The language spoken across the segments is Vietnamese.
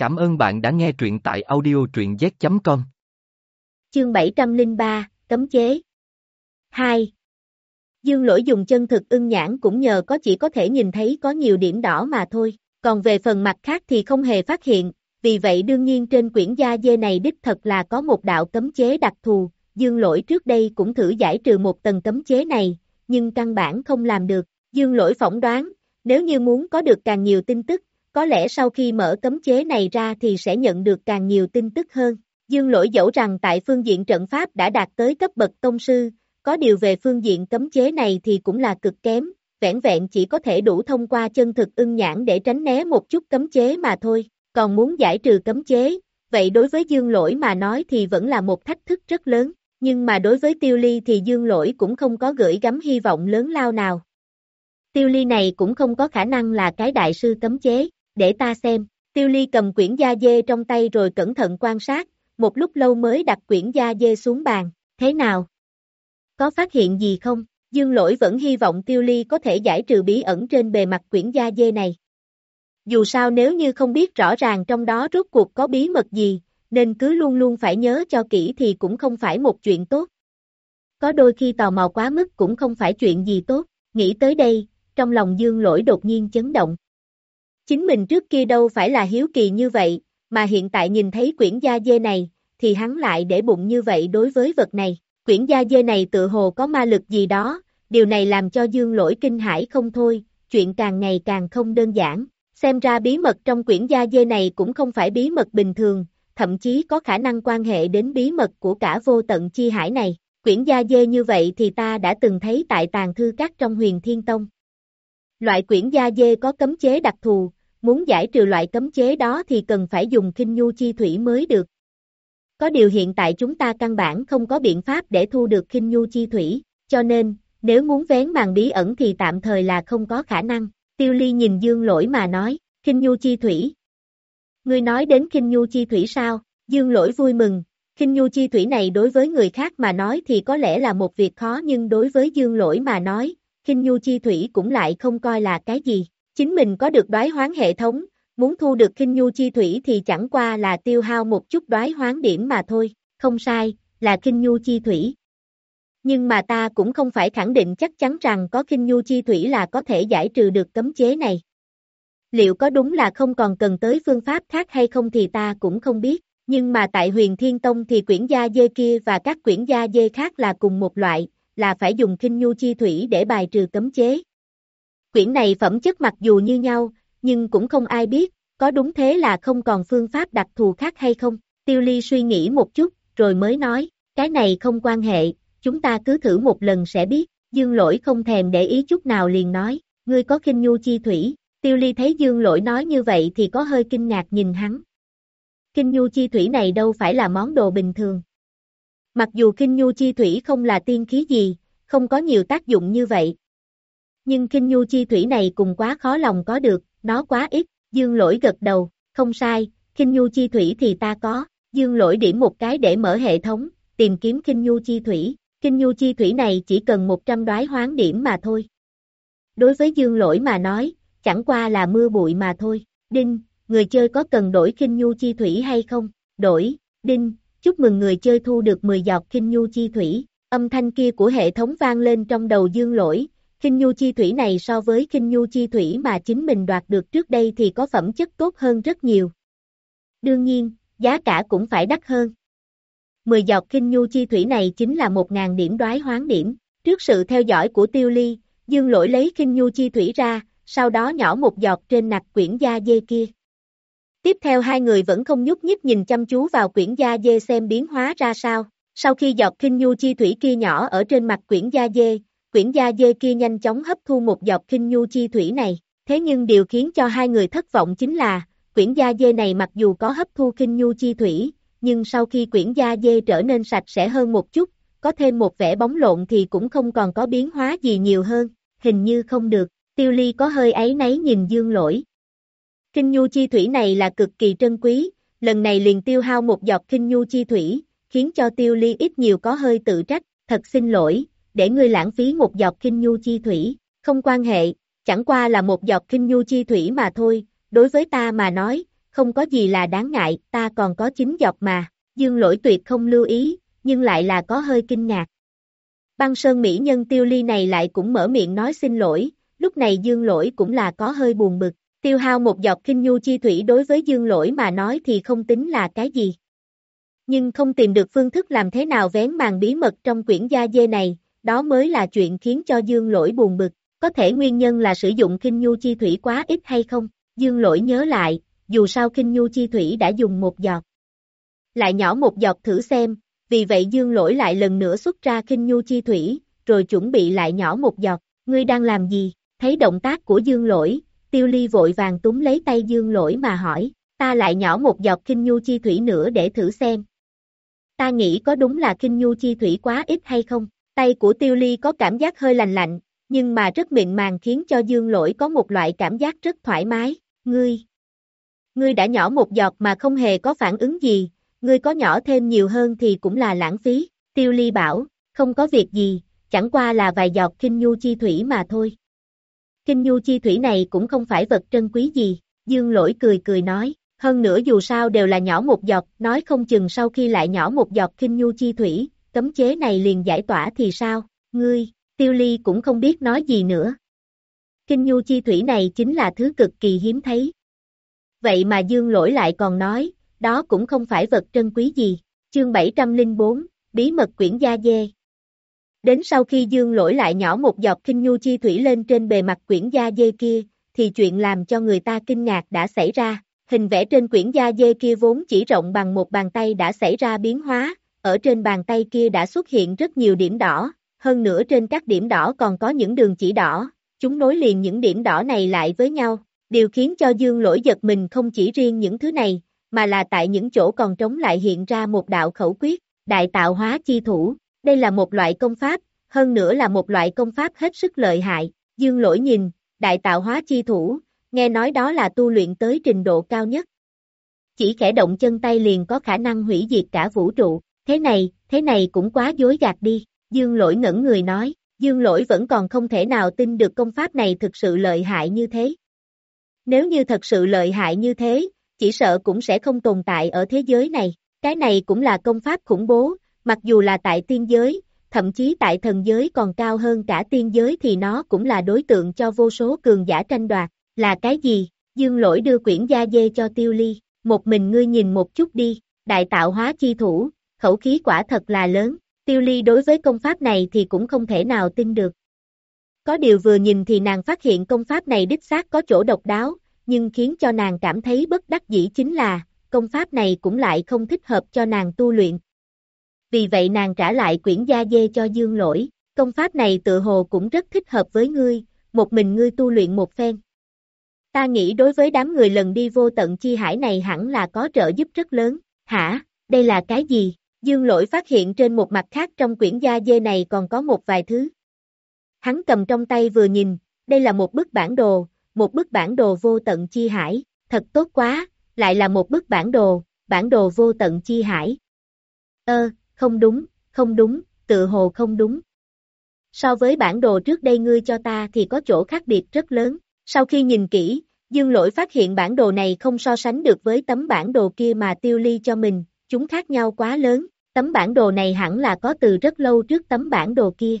Cảm ơn bạn đã nghe truyện tại audio truyện z.com. Chương 703, Cấm chế. 2. Dương lỗi dùng chân thực ưng nhãn cũng nhờ có chỉ có thể nhìn thấy có nhiều điểm đỏ mà thôi, còn về phần mặt khác thì không hề phát hiện, vì vậy đương nhiên trên quyển da dê này đích thật là có một đạo cấm chế đặc thù, dương lỗi trước đây cũng thử giải trừ một tầng cấm chế này, nhưng căn bản không làm được, dương lỗi phỏng đoán, nếu như muốn có được càng nhiều tin tức, có lẽ sau khi mở cấm chế này ra thì sẽ nhận được càng nhiều tin tức hơn. Dương lỗi dẫu rằng tại phương diện trận pháp đã đạt tới cấp bậc tông sư, có điều về phương diện cấm chế này thì cũng là cực kém, vẹn vẹn chỉ có thể đủ thông qua chân thực ưng nhãn để tránh né một chút cấm chế mà thôi, còn muốn giải trừ cấm chế, vậy đối với dương lỗi mà nói thì vẫn là một thách thức rất lớn, nhưng mà đối với tiêu ly thì dương lỗi cũng không có gửi gắm hy vọng lớn lao nào. Tiêu ly này cũng không có khả năng là cái đại sư cấm chế, để ta xem, tiêu ly cầm quyển da dê trong tay rồi cẩn thận quan sát, một lúc lâu mới đặt quyển da dê xuống bàn, thế nào? Có phát hiện gì không? Dương lỗi vẫn hy vọng tiêu ly có thể giải trừ bí ẩn trên bề mặt quyển da dê này. Dù sao nếu như không biết rõ ràng trong đó rốt cuộc có bí mật gì, nên cứ luôn luôn phải nhớ cho kỹ thì cũng không phải một chuyện tốt. Có đôi khi tò mò quá mức cũng không phải chuyện gì tốt, nghĩ tới đây, trong lòng dương lỗi đột nhiên chấn động. Chính mình trước kia đâu phải là hiếu kỳ như vậy, mà hiện tại nhìn thấy quyển da dê này, thì hắn lại để bụng như vậy đối với vật này. Quyển da dê này tự hồ có ma lực gì đó, điều này làm cho dương lỗi kinh hải không thôi, chuyện càng ngày càng không đơn giản. Xem ra bí mật trong quyển da dê này cũng không phải bí mật bình thường, thậm chí có khả năng quan hệ đến bí mật của cả vô tận chi hải này. Quyển da dê như vậy thì ta đã từng thấy tại tàng thư các trong huyền thiên tông. Loại quyển da dê có cấm chế đặc thù, muốn giải trừ loại cấm chế đó thì cần phải dùng kinh nhu chi thủy mới được. Có điều hiện tại chúng ta căn bản không có biện pháp để thu được kinh nhu chi thủy, cho nên, nếu muốn vén màn bí ẩn thì tạm thời là không có khả năng. Tiêu ly nhìn dương lỗi mà nói, kinh nhu chi thủy. Ngươi nói đến kinh nhu chi thủy sao? Dương lỗi vui mừng, kinh nhu chi thủy này đối với người khác mà nói thì có lẽ là một việc khó nhưng đối với dương lỗi mà nói, kinh nhu chi thủy cũng lại không coi là cái gì. Chính mình có được đoái hoán hệ thống, muốn thu được kinh nhu chi thủy thì chẳng qua là tiêu hao một chút đoái hoán điểm mà thôi, không sai, là kinh nhu chi thủy. Nhưng mà ta cũng không phải khẳng định chắc chắn rằng có kinh nhu chi thủy là có thể giải trừ được cấm chế này. Liệu có đúng là không còn cần tới phương pháp khác hay không thì ta cũng không biết, nhưng mà tại huyền thiên tông thì quyển gia dê kia và các quyển gia dê khác là cùng một loại, là phải dùng kinh nhu chi thủy để bài trừ cấm chế. Quyển này phẩm chất mặc dù như nhau, nhưng cũng không ai biết, có đúng thế là không còn phương pháp đặc thù khác hay không? Tiêu Ly suy nghĩ một chút, rồi mới nói, cái này không quan hệ, chúng ta cứ thử một lần sẽ biết. Dương lỗi không thèm để ý chút nào liền nói, ngươi có kinh nhu chi thủy. Tiêu Ly thấy Dương lỗi nói như vậy thì có hơi kinh ngạc nhìn hắn. Kinh nhu chi thủy này đâu phải là món đồ bình thường. Mặc dù kinh nhu chi thủy không là tiên khí gì, không có nhiều tác dụng như vậy, nhưng kinh nhu chi thủy này cùng quá khó lòng có được, nó quá ít, dương lỗi gật đầu, không sai, kinh nhu chi thủy thì ta có, dương lỗi điểm một cái để mở hệ thống, tìm kiếm kinh nhu chi thủy, kinh nhu chi thủy này chỉ cần 100 đoái hoán điểm mà thôi. Đối với dương lỗi mà nói, chẳng qua là mưa bụi mà thôi, đinh, người chơi có cần đổi kinh nhu chi thủy hay không, đổi, đinh, chúc mừng người chơi thu được 10 giọt kinh nhu chi thủy, âm thanh kia của hệ thống vang lên trong đầu dương lỗi, Kinh nhu chi thủy này so với kinh nhu chi thủy mà chính mình đoạt được trước đây thì có phẩm chất tốt hơn rất nhiều. Đương nhiên, giá cả cũng phải đắt hơn. 10 giọt kinh nhu chi thủy này chính là 1.000 điểm đoái hoán điểm. Trước sự theo dõi của tiêu ly, dương lỗi lấy kinh nhu chi thủy ra, sau đó nhỏ một giọt trên nặc quyển da dê kia. Tiếp theo hai người vẫn không nhúc nhích nhìn chăm chú vào quyển da dê xem biến hóa ra sao. Sau khi giọt kinh nhu chi thủy kia nhỏ ở trên mặt quyển da dê, quyển gia dê kia nhanh chóng hấp thu một giọt kinh nhu chi thủy này, thế nhưng điều khiến cho hai người thất vọng chính là, quyển gia dê này mặc dù có hấp thu kinh nhu chi thủy, nhưng sau khi quyển gia dê trở nên sạch sẽ hơn một chút, có thêm một vẻ bóng lộn thì cũng không còn có biến hóa gì nhiều hơn, hình như không được, tiêu ly có hơi ấy nấy nhìn dương lỗi. Kinh nhu chi thủy này là cực kỳ trân quý, lần này liền tiêu hao một giọt kinh nhu chi thủy, khiến cho tiêu ly ít nhiều có hơi tự trách, thật xin lỗi, để ngươi lãng phí một giọt kinh nhu chi thủy, không quan hệ, chẳng qua là một giọt kinh nhu chi thủy mà thôi, đối với ta mà nói, không có gì là đáng ngại, ta còn có chín giọt mà, dương lỗi tuyệt không lưu ý, nhưng lại là có hơi kinh ngạc. Băng sơn mỹ nhân tiêu ly này lại cũng mở miệng nói xin lỗi, lúc này dương lỗi cũng là có hơi buồn bực, tiêu hao một giọt kinh nhu chi thủy đối với dương lỗi mà nói thì không tính là cái gì. Nhưng không tìm được phương thức làm thế nào vén màn bí mật trong quyển gia dê này, đó mới là chuyện khiến cho dương lỗi buồn bực, có thể nguyên nhân là sử dụng kinh nhu chi thủy quá ít hay không, dương lỗi nhớ lại, dù sao kinh nhu chi thủy đã dùng một giọt. Lại nhỏ một giọt thử xem, vì vậy dương lỗi lại lần nữa xuất ra kinh nhu chi thủy, rồi chuẩn bị lại nhỏ một giọt, ngươi đang làm gì, thấy động tác của dương lỗi, tiêu ly vội vàng túm lấy tay dương lỗi mà hỏi, ta lại nhỏ một giọt kinh nhu chi thủy nữa để thử xem. Ta nghĩ có đúng là kinh nhu chi thủy quá ít hay không, tay của tiêu ly có cảm giác hơi lành lạnh, nhưng mà rất mịn màng khiến cho dương lỗi có một loại cảm giác rất thoải mái, ngươi. Ngươi đã nhỏ một giọt mà không hề có phản ứng gì, ngươi có nhỏ thêm nhiều hơn thì cũng là lãng phí, tiêu ly bảo, không có việc gì, chẳng qua là vài giọt kinh nhu chi thủy mà thôi. Kinh nhu chi thủy này cũng không phải vật trân quý gì, dương lỗi cười cười nói, hơn nữa dù sao đều là nhỏ một giọt, nói không chừng sau khi lại nhỏ một giọt kinh nhu chi thủy, cấm chế này liền giải tỏa thì sao, ngươi, tiêu ly cũng không biết nói gì nữa. Kinh nhu chi thủy này chính là thứ cực kỳ hiếm thấy. Vậy mà dương lỗi lại còn nói, đó cũng không phải vật trân quý gì. Chương 704, Bí mật quyển gia dê. Đến sau khi dương lỗi lại nhỏ một giọt kinh nhu chi thủy lên trên bề mặt quyển gia dê kia, thì chuyện làm cho người ta kinh ngạc đã xảy ra. Hình vẽ trên quyển gia dê kia vốn chỉ rộng bằng một bàn tay đã xảy ra biến hóa, ở trên bàn tay kia đã xuất hiện rất nhiều điểm đỏ, hơn nữa trên các điểm đỏ còn có những đường chỉ đỏ, chúng nối liền những điểm đỏ này lại với nhau. Điều khiến cho dương lỗi giật mình không chỉ riêng những thứ này, mà là tại những chỗ còn trống lại hiện ra một đạo khẩu quyết, đại tạo hóa chi thủ. Đây là một loại công pháp, hơn nữa là một loại công pháp hết sức lợi hại. Dương lỗi nhìn, đại tạo hóa chi thủ, nghe nói đó là tu luyện tới trình độ cao nhất. Chỉ khẽ động chân tay liền có khả năng hủy diệt cả vũ trụ, thế này, thế này cũng quá dối gạt đi, dương lỗi ngẩn người nói, dương lỗi vẫn còn không thể nào tin được công pháp này thực sự lợi hại như thế. Nếu như thật sự lợi hại như thế, chỉ sợ cũng sẽ không tồn tại ở thế giới này. Cái này cũng là công pháp khủng bố, mặc dù là tại tiên giới, thậm chí tại thần giới còn cao hơn cả tiên giới thì nó cũng là đối tượng cho vô số cường giả tranh đoạt. Là cái gì? Dương lỗi đưa quyển gia dê cho tiêu ly, một mình ngươi nhìn một chút đi, đại tạo hóa chi thủ, khẩu khí quả thật là lớn, tiêu ly đối với công pháp này thì cũng không thể nào tin được. Có điều vừa nhìn thì nàng phát hiện công pháp này đích xác có chỗ độc đáo, nhưng khiến cho nàng cảm thấy bất đắc dĩ chính là, công pháp này cũng lại không thích hợp cho nàng tu luyện. Vì vậy nàng trả lại quyển gia dê cho dương lỗi, công pháp này tự hồ cũng rất thích hợp với ngươi, một mình ngươi tu luyện một phen. Ta nghĩ đối với đám người lần đi vô tận chi hải này hẳn là có trợ giúp rất lớn, hả, đây là cái gì? Dương lỗi phát hiện trên một mặt khác trong quyển da dê này còn có một vài thứ. Hắn cầm trong tay vừa nhìn, đây là một bức bản đồ, một bức bản đồ vô tận chi hải, thật tốt quá, lại là một bức bản đồ, bản đồ vô tận chi hải. Ơ, không đúng, không đúng, tự hồ không đúng. So với bản đồ trước đây ngươi cho ta thì có chỗ khác biệt rất lớn, sau khi nhìn kỹ, Dương Lỗi phát hiện bản đồ này không so sánh được với tấm bản đồ kia mà tiêu ly cho mình, chúng khác nhau quá lớn, tấm bản đồ này hẳn là có từ rất lâu trước tấm bản đồ kia.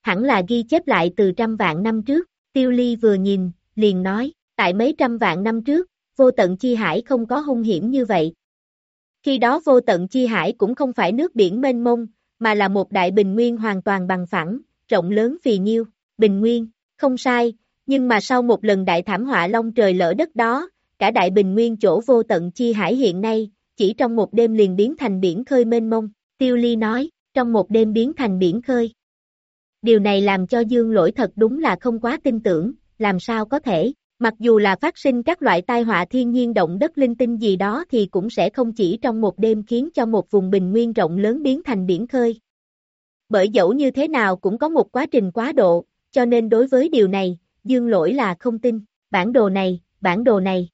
Hẳn là ghi chép lại từ trăm vạn năm trước, tiêu ly vừa nhìn, liền nói, tại mấy trăm vạn năm trước, vô tận chi hải không có hung hiểm như vậy. Khi đó vô tận chi hải cũng không phải nước biển mênh mông, mà là một đại bình nguyên hoàn toàn bằng phẳng, rộng lớn phì nhiêu, bình nguyên, không sai, nhưng mà sau một lần đại thảm họa long trời lỡ đất đó, cả đại bình nguyên chỗ vô tận chi hải hiện nay, chỉ trong một đêm liền biến thành biển khơi mênh mông, tiêu ly nói, trong một đêm biến thành biển khơi. Điều này làm cho dương lỗi thật đúng là không quá tin tưởng, làm sao có thể, mặc dù là phát sinh các loại tai họa thiên nhiên động đất linh tinh gì đó thì cũng sẽ không chỉ trong một đêm khiến cho một vùng bình nguyên rộng lớn biến thành biển khơi. Bởi dẫu như thế nào cũng có một quá trình quá độ, cho nên đối với điều này, dương lỗi là không tin, bản đồ này, bản đồ này.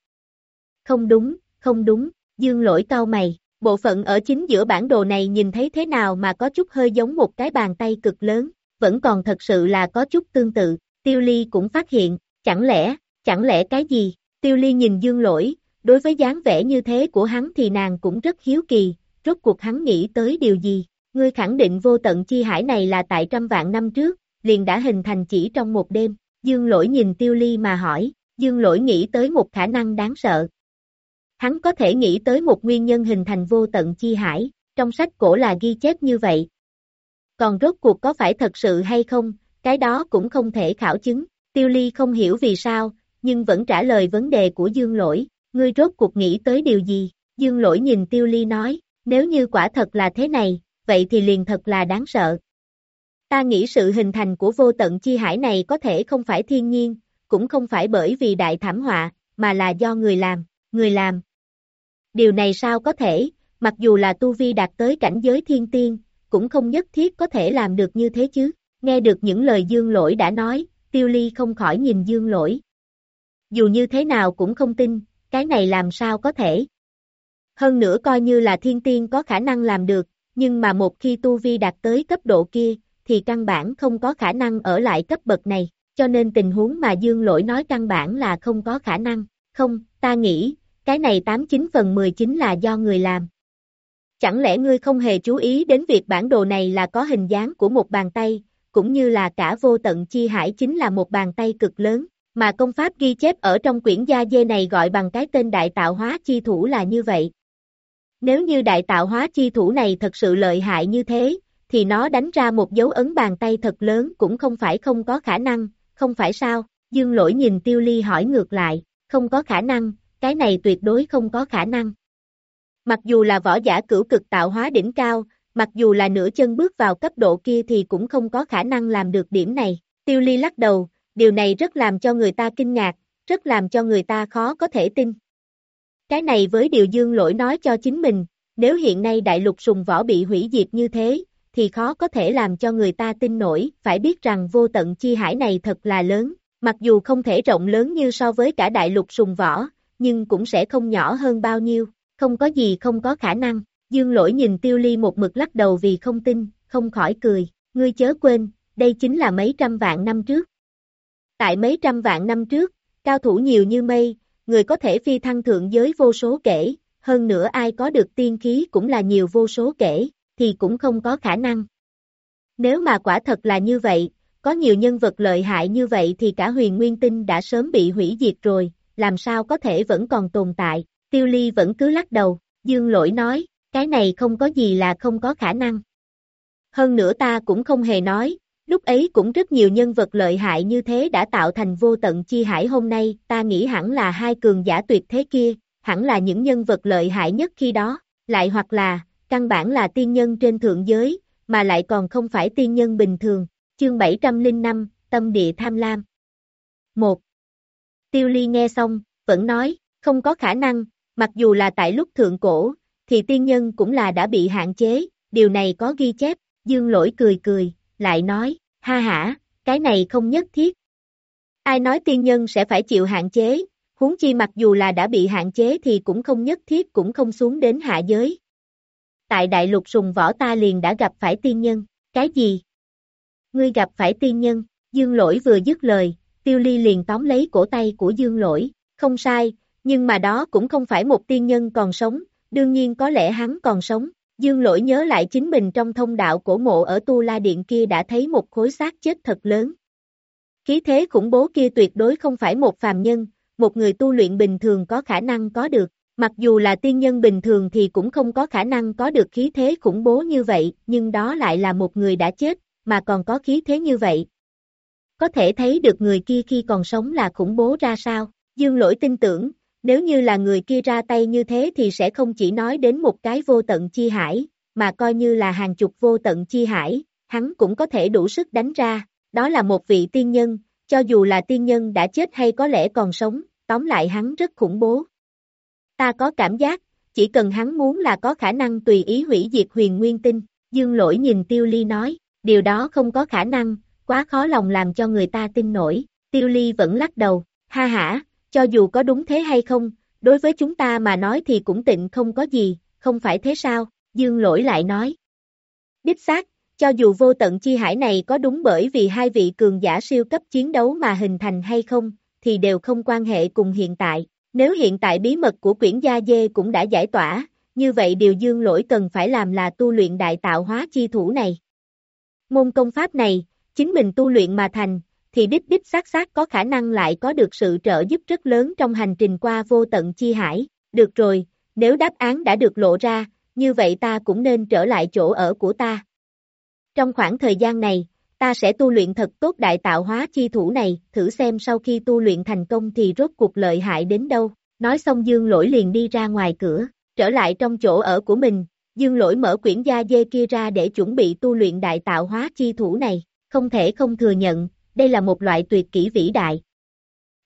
Không đúng, không đúng, dương lỗi cao mày, bộ phận ở chính giữa bản đồ này nhìn thấy thế nào mà có chút hơi giống một cái bàn tay cực lớn, vẫn còn thật sự là có chút tương tự, tiêu ly cũng phát hiện, chẳng lẽ, chẳng lẽ cái gì, tiêu ly nhìn dương lỗi, Đối với dáng vẻ như thế của hắn thì nàng cũng rất hiếu kỳ, rốt cuộc hắn nghĩ tới điều gì, ngươi khẳng định vô tận chi hải này là tại trăm vạn năm trước, liền đã hình thành chỉ trong một đêm, dương lỗi nhìn tiêu ly mà hỏi, dương lỗi nghĩ tới một khả năng đáng sợ. Hắn có thể nghĩ tới một nguyên nhân hình thành vô tận chi hải, trong sách cổ là ghi chép như vậy. Còn rốt cuộc có phải thật sự hay không, cái đó cũng không thể khảo chứng, tiêu ly không hiểu vì sao, nhưng vẫn trả lời vấn đề của dương lỗi, ngươi rốt cuộc nghĩ tới điều gì, dương lỗi nhìn tiêu ly nói, nếu như quả thật là thế này, vậy thì liền thật là đáng sợ. Ta nghĩ sự hình thành của vô tận chi hải này có thể không phải thiên nhiên, cũng không phải bởi vì đại thảm họa, mà là do người làm, người làm. Điều này sao có thể, mặc dù là tu vi đạt tới cảnh giới thiên tiên, cũng không nhất thiết có thể làm được như thế chứ. Nghe được những lời dương lỗi đã nói, tiêu ly không khỏi nhìn dương lỗi. Dù như thế nào cũng không tin, cái này làm sao có thể. Hơn nữa coi như là thiên tiên có khả năng làm được, nhưng mà một khi tu vi đạt tới cấp độ kia, thì căn bản không có khả năng ở lại cấp bậc này, cho nên tình huống mà Dương Lỗi nói căn bản là không có khả năng, không, ta nghĩ, cái này 89 phần 19 là do người làm. Chẳng lẽ ngươi không hề chú ý đến việc bản đồ này là có hình dáng của một bàn tay, cũng như là cả vô tận chi hải chính là một bàn tay cực lớn, mà công pháp ghi chép ở trong quyển gia dê này gọi bằng cái tên đại tạo hóa chi thủ là như vậy. Nếu như đại tạo hóa chi thủ này thật sự lợi hại như thế, thì nó đánh ra một dấu ấn bàn tay thật lớn cũng không phải không có khả năng, không phải sao, dương lỗi nhìn tiêu ly hỏi ngược lại, không có khả năng, cái này tuyệt đối không có khả năng. Mặc dù là võ giả cửu cực tạo hóa đỉnh cao, mặc dù là nửa chân bước vào cấp độ kia thì cũng không có khả năng làm được điểm này. Tiêu ly lắc đầu, điều này rất làm cho người ta kinh ngạc, rất làm cho người ta khó có thể tin. Cái này với điều dương lỗi nói cho chính mình, nếu hiện nay đại lục sùng võ bị hủy diệt như thế, thì khó có thể làm cho người ta tin nổi, phải biết rằng vô tận chi hải này thật là lớn, mặc dù không thể rộng lớn như so với cả đại lục sùng võ, nhưng cũng sẽ không nhỏ hơn bao nhiêu, không có gì không có khả năng, dương lỗi nhìn tiêu ly một mực lắc đầu vì không tin, không khỏi cười, ngươi chớ quên, đây chính là mấy trăm vạn năm trước. Tại mấy trăm vạn năm trước, cao thủ nhiều như mây, người có thể phi thăng thượng giới vô số kể, hơn nữa ai có được tiên khí cũng là nhiều vô số kể, thì cũng không có khả năng. Nếu mà quả thật là như vậy, có nhiều nhân vật lợi hại như vậy thì cả huyền nguyên tinh đã sớm bị hủy diệt rồi, làm sao có thể vẫn còn tồn tại, tiêu ly vẫn cứ lắc đầu, dương lỗi nói, cái này không có gì là không có khả năng. Hơn nữa ta cũng không hề nói, lúc ấy cũng rất nhiều nhân vật lợi hại như thế đã tạo thành vô tận chi hải hôm nay, ta nghĩ hẳn là hai cường giả tuyệt thế kia, hẳn là những nhân vật lợi hại nhất khi đó, lại hoặc là, căn bản là tiên nhân trên thượng giới, mà lại còn không phải tiên nhân bình thường, chương 705, tâm địa tham lam. 1. Tiêu Ly nghe xong, vẫn nói, không có khả năng, mặc dù là tại lúc thượng cổ, thì tiên nhân cũng là đã bị hạn chế, điều này có ghi chép, dương lỗi cười cười, lại nói, ha ha, cái này không nhất thiết. Ai nói tiên nhân sẽ phải chịu hạn chế, huống chi mặc dù là đã bị hạn chế thì cũng không nhất thiết cũng không xuống đến hạ giới, tại đại lục sùng võ ta liền đã gặp phải tiên nhân, cái gì? Ngươi gặp phải tiên nhân, dương lỗi vừa dứt lời, tiêu ly liền tóm lấy cổ tay của dương lỗi, không sai, nhưng mà đó cũng không phải một tiên nhân còn sống, đương nhiên có lẽ hắn còn sống. Dương lỗi nhớ lại chính mình trong thông đạo cổ mộ ở Tu La Điện kia đã thấy một khối xác chết thật lớn. Khí thế khủng bố kia tuyệt đối không phải một phàm nhân, một người tu luyện bình thường có khả năng có được. Mặc dù là tiên nhân bình thường thì cũng không có khả năng có được khí thế khủng bố như vậy, nhưng đó lại là một người đã chết, mà còn có khí thế như vậy. Có thể thấy được người kia khi còn sống là khủng bố ra sao. Dương lỗi tin tưởng, nếu như là người kia ra tay như thế thì sẽ không chỉ nói đến một cái vô tận chi hải, mà coi như là hàng chục vô tận chi hải, hắn cũng có thể đủ sức đánh ra. Đó là một vị tiên nhân, cho dù là tiên nhân đã chết hay có lẽ còn sống, tóm lại hắn rất khủng bố. Ta có cảm giác, chỉ cần hắn muốn là có khả năng tùy ý hủy diệt huyền nguyên tinh, dương lỗi nhìn tiêu ly nói, điều đó không có khả năng, quá khó lòng làm cho người ta tin nổi, tiêu ly vẫn lắc đầu, ha ha, cho dù có đúng thế hay không, đối với chúng ta mà nói thì cũng tịnh không có gì, không phải thế sao, dương lỗi lại nói. Đích xác, cho dù vô tận chi hải này có đúng bởi vì hai vị cường giả siêu cấp chiến đấu mà hình thành hay không, thì đều không quan hệ cùng hiện tại, Nếu hiện tại bí mật của quyển gia dê cũng đã giải tỏa, như vậy điều dương lỗi cần phải làm là tu luyện đại tạo hóa chi thủ này. Môn công pháp này, chính mình tu luyện mà thành, thì đích đích xác xác có khả năng lại có được sự trợ giúp rất lớn trong hành trình qua vô tận chi hải. Được rồi, nếu đáp án đã được lộ ra, như vậy ta cũng nên trở lại chỗ ở của ta. Trong khoảng thời gian này, ta sẽ tu luyện thật tốt đại tạo hóa chi thủ này, thử xem sau khi tu luyện thành công thì rốt cuộc lợi hại đến đâu. Nói xong dương lỗi liền đi ra ngoài cửa, trở lại trong chỗ ở của mình, dương lỗi mở quyển da dê kia ra để chuẩn bị tu luyện đại tạo hóa chi thủ này, không thể không thừa nhận, đây là một loại tuyệt kỹ vĩ đại.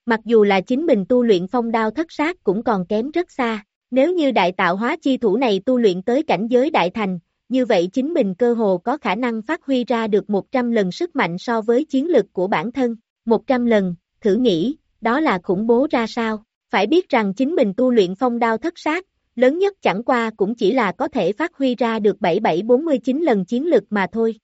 Mặc dù là chính mình tu luyện phong đao thất sát cũng còn kém rất xa, nếu như đại tạo hóa chi thủ này tu luyện tới cảnh giới đại thành, như vậy chính mình cơ hồ có khả năng phát huy ra được 100 lần sức mạnh so với chiến lực của bản thân. 100 lần, thử nghĩ, đó là khủng bố ra sao? Phải biết rằng chính mình tu luyện phong đao thất sát, lớn nhất chẳng qua cũng chỉ là có thể phát huy ra được 7749 lần chiến lực mà thôi.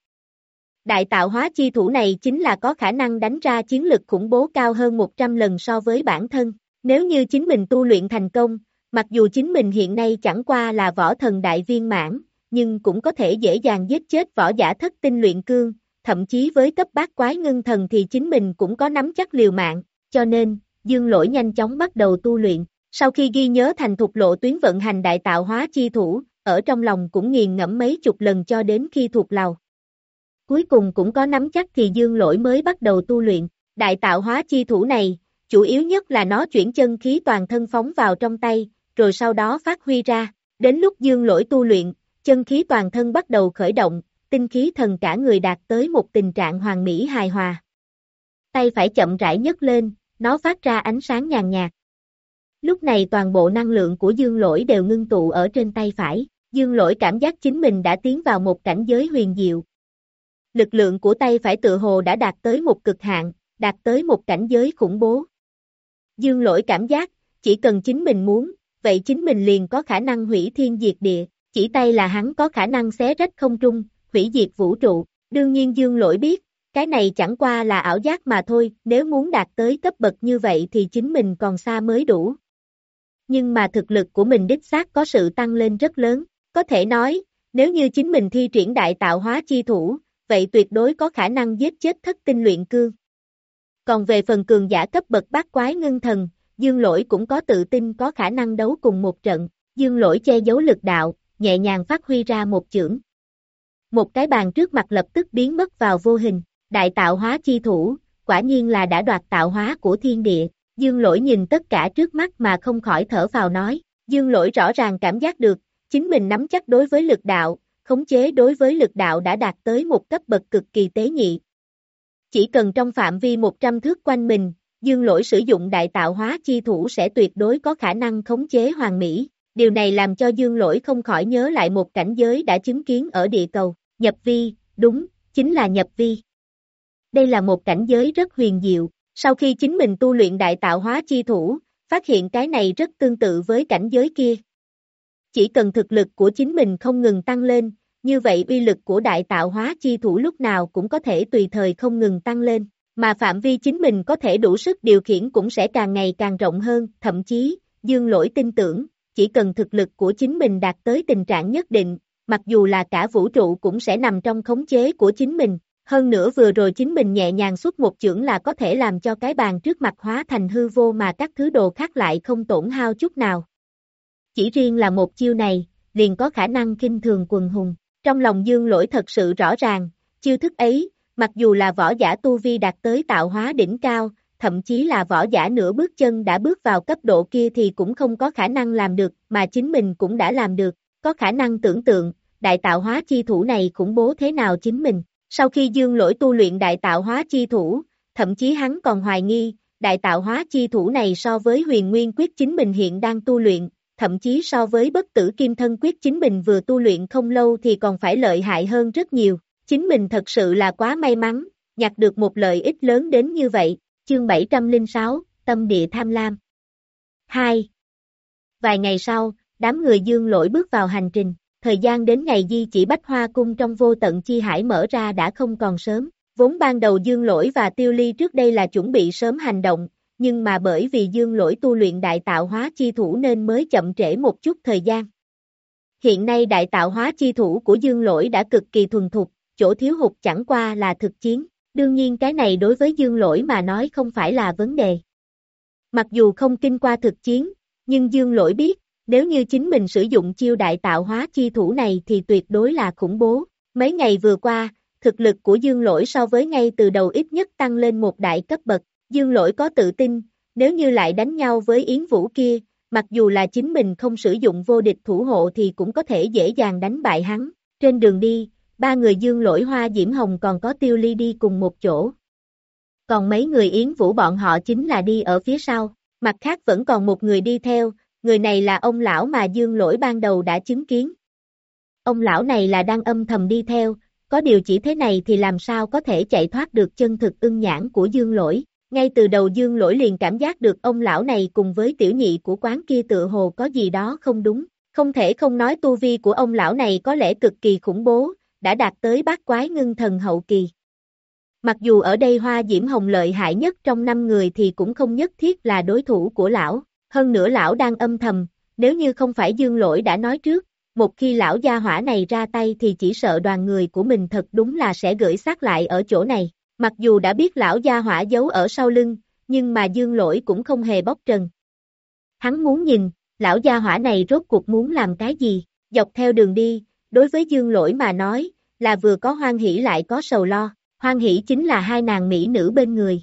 Đại tạo hóa chi thủ này chính là có khả năng đánh ra chiến lực khủng bố cao hơn 100 lần so với bản thân. Nếu như chính mình tu luyện thành công, mặc dù chính mình hiện nay chẳng qua là võ thần đại viên mãn, nhưng cũng có thể dễ dàng giết chết võ giả thất tinh luyện cương, thậm chí với cấp bát quái ngưng thần thì chính mình cũng có nắm chắc liều mạng, cho nên, dương lỗi nhanh chóng bắt đầu tu luyện. Sau khi ghi nhớ thành thục lộ tuyến vận hành đại tạo hóa chi thủ, ở trong lòng cũng nghiền ngẫm mấy chục lần cho đến khi thuộc lầu. Cuối cùng cũng có nắm chắc thì dương lỗi mới bắt đầu tu luyện. Đại tạo hóa chi thủ này, chủ yếu nhất là nó chuyển chân khí toàn thân phóng vào trong tay, rồi sau đó phát huy ra. Đến lúc dương lỗi tu luyện, chân khí toàn thân bắt đầu khởi động, tinh khí thần cả người đạt tới một tình trạng hoàn mỹ hài hòa. Tay phải chậm rãi nhấc lên, nó phát ra ánh sáng nhàn nhạt. Lúc này toàn bộ năng lượng của dương lỗi đều ngưng tụ ở trên tay phải, dương lỗi cảm giác chính mình đã tiến vào một cảnh giới huyền diệu. Lực lượng của tay phải tự hồ đã đạt tới một cực hạn, đạt tới một cảnh giới khủng bố. Dương lỗi cảm giác, chỉ cần chính mình muốn, vậy chính mình liền có khả năng hủy thiên diệt địa, chỉ tay là hắn có khả năng xé rách không trung, hủy diệt vũ trụ, đương nhiên dương lỗi biết, cái này chẳng qua là ảo giác mà thôi, nếu muốn đạt tới cấp bậc như vậy thì chính mình còn xa mới đủ. Nhưng mà thực lực của mình đích xác có sự tăng lên rất lớn, có thể nói, nếu như chính mình thi triển đại tạo hóa chi thủ, vậy tuyệt đối có khả năng giết chết thất tinh luyện cương. Còn về phần cường giả cấp bậc bát quái ngưng thần, Dương Lỗi cũng có tự tin có khả năng đấu cùng một trận, Dương Lỗi che giấu lực đạo, nhẹ nhàng phát huy ra một chưởng. Một cái bàn trước mặt lập tức biến mất vào vô hình, đại tạo hóa chi thủ, quả nhiên là đã đoạt tạo hóa của thiên địa, Dương Lỗi nhìn tất cả trước mắt mà không khỏi thở vào nói, Dương Lỗi rõ ràng cảm giác được, chính mình nắm chắc đối với lực đạo, khống chế đối với lực đạo đã đạt tới một cấp bậc cực kỳ tế nhị. Chỉ cần trong phạm vi 100 thước quanh mình, dương lỗi sử dụng đại tạo hóa chi thủ sẽ tuyệt đối có khả năng khống chế hoàn mỹ. Điều này làm cho dương lỗi không khỏi nhớ lại một cảnh giới đã chứng kiến ở địa cầu, nhập vi, đúng, chính là nhập vi. Đây là một cảnh giới rất huyền diệu, sau khi chính mình tu luyện đại tạo hóa chi thủ, phát hiện cái này rất tương tự với cảnh giới kia, chỉ cần thực lực của chính mình không ngừng tăng lên, như vậy uy lực của đại tạo hóa chi thủ lúc nào cũng có thể tùy thời không ngừng tăng lên, mà phạm vi chính mình có thể đủ sức điều khiển cũng sẽ càng ngày càng rộng hơn, thậm chí, dương lỗi tin tưởng, chỉ cần thực lực của chính mình đạt tới tình trạng nhất định, mặc dù là cả vũ trụ cũng sẽ nằm trong khống chế của chính mình. Hơn nữa vừa rồi chính mình nhẹ nhàng xuất một chưởng là có thể làm cho cái bàn trước mặt hóa thành hư vô mà các thứ đồ khác lại không tổn hao chút nào chỉ riêng là một chiêu này, liền có khả năng kinh thường quần hùng. Trong lòng dương lỗi thật sự rõ ràng, chiêu thức ấy, mặc dù là võ giả tu vi đạt tới tạo hóa đỉnh cao, thậm chí là võ giả nửa bước chân đã bước vào cấp độ kia thì cũng không có khả năng làm được, mà chính mình cũng đã làm được, có khả năng tưởng tượng, đại tạo hóa chi thủ này khủng bố thế nào chính mình. Sau khi dương lỗi tu luyện đại tạo hóa chi thủ, thậm chí hắn còn hoài nghi, đại tạo hóa chi thủ này so với huyền nguyên quyết chính mình hiện đang tu luyện, thậm chí so với bất tử kim thân quyết chính mình vừa tu luyện không lâu thì còn phải lợi hại hơn rất nhiều. Chính mình thật sự là quá may mắn, nhặt được một lợi ích lớn đến như vậy. Chương 706, Tâm địa tham lam 2. Vài ngày sau, đám người dương lỗi bước vào hành trình, thời gian đến ngày di chỉ Bách Hoa Cung trong vô tận chi hải mở ra đã không còn sớm. Vốn ban đầu dương lỗi và tiêu ly trước đây là chuẩn bị sớm hành động, nhưng mà bởi vì dương lỗi tu luyện đại tạo hóa chi thủ nên mới chậm trễ một chút thời gian. Hiện nay đại tạo hóa chi thủ của dương lỗi đã cực kỳ thuần thục, chỗ thiếu hụt chẳng qua là thực chiến, đương nhiên cái này đối với dương lỗi mà nói không phải là vấn đề. Mặc dù không kinh qua thực chiến, nhưng dương lỗi biết, nếu như chính mình sử dụng chiêu đại tạo hóa chi thủ này thì tuyệt đối là khủng bố. Mấy ngày vừa qua, thực lực của dương lỗi so với ngay từ đầu ít nhất tăng lên một đại cấp bậc. Dương lỗi có tự tin, nếu như lại đánh nhau với Yến Vũ kia, mặc dù là chính mình không sử dụng vô địch thủ hộ thì cũng có thể dễ dàng đánh bại hắn. Trên đường đi, ba người dương lỗi hoa diễm hồng còn có tiêu ly đi cùng một chỗ. Còn mấy người Yến Vũ bọn họ chính là đi ở phía sau, mặt khác vẫn còn một người đi theo, người này là ông lão mà dương lỗi ban đầu đã chứng kiến. Ông lão này là đang âm thầm đi theo, có điều chỉ thế này thì làm sao có thể chạy thoát được chân thực ưng nhãn của dương lỗi. Ngay từ đầu dương lỗi liền cảm giác được ông lão này cùng với tiểu nhị của quán kia tựa hồ có gì đó không đúng. Không thể không nói tu vi của ông lão này có lẽ cực kỳ khủng bố, đã đạt tới bát quái ngưng thần hậu kỳ. Mặc dù ở đây hoa diễm hồng lợi hại nhất trong năm người thì cũng không nhất thiết là đối thủ của lão. Hơn nữa lão đang âm thầm, nếu như không phải dương lỗi đã nói trước, một khi lão gia hỏa này ra tay thì chỉ sợ đoàn người của mình thật đúng là sẽ gửi xác lại ở chỗ này. Mặc dù đã biết lão gia hỏa giấu ở sau lưng, nhưng mà dương lỗi cũng không hề bóc trần. Hắn muốn nhìn, lão gia hỏa này rốt cuộc muốn làm cái gì, dọc theo đường đi, đối với dương lỗi mà nói, là vừa có hoan hỷ lại có sầu lo, hoan hỷ chính là hai nàng mỹ nữ bên người.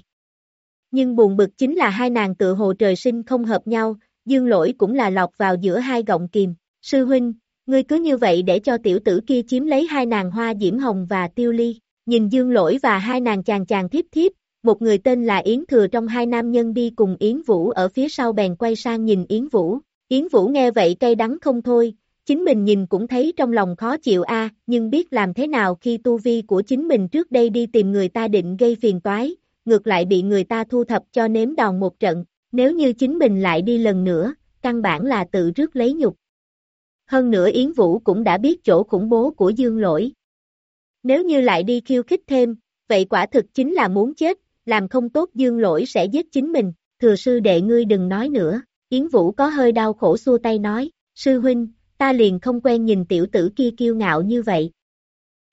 Nhưng buồn bực chính là hai nàng tự hồ trời sinh không hợp nhau, dương lỗi cũng là lọc vào giữa hai gọng kìm, sư huynh, ngươi cứ như vậy để cho tiểu tử kia chiếm lấy hai nàng hoa diễm hồng và tiêu ly, nhìn dương lỗi và hai nàng chàng chàng thiếp thiếp, một người tên là Yến Thừa trong hai nam nhân đi cùng Yến Vũ ở phía sau bèn quay sang nhìn Yến Vũ, Yến Vũ nghe vậy cay đắng không thôi, chính mình nhìn cũng thấy trong lòng khó chịu a, nhưng biết làm thế nào khi tu vi của chính mình trước đây đi tìm người ta định gây phiền toái, ngược lại bị người ta thu thập cho nếm đòn một trận, nếu như chính mình lại đi lần nữa, căn bản là tự rước lấy nhục. Hơn nữa Yến Vũ cũng đã biết chỗ khủng bố của Dương Lỗi. Nếu như lại đi khiêu khích thêm, vậy quả thực chính là muốn chết, làm không tốt Dương Lỗi sẽ giết chính mình, thừa sư đệ ngươi đừng nói nữa, Yến Vũ có hơi đau khổ xua tay nói, sư huynh, ta liền không quen nhìn tiểu tử kia kiêu ngạo như vậy.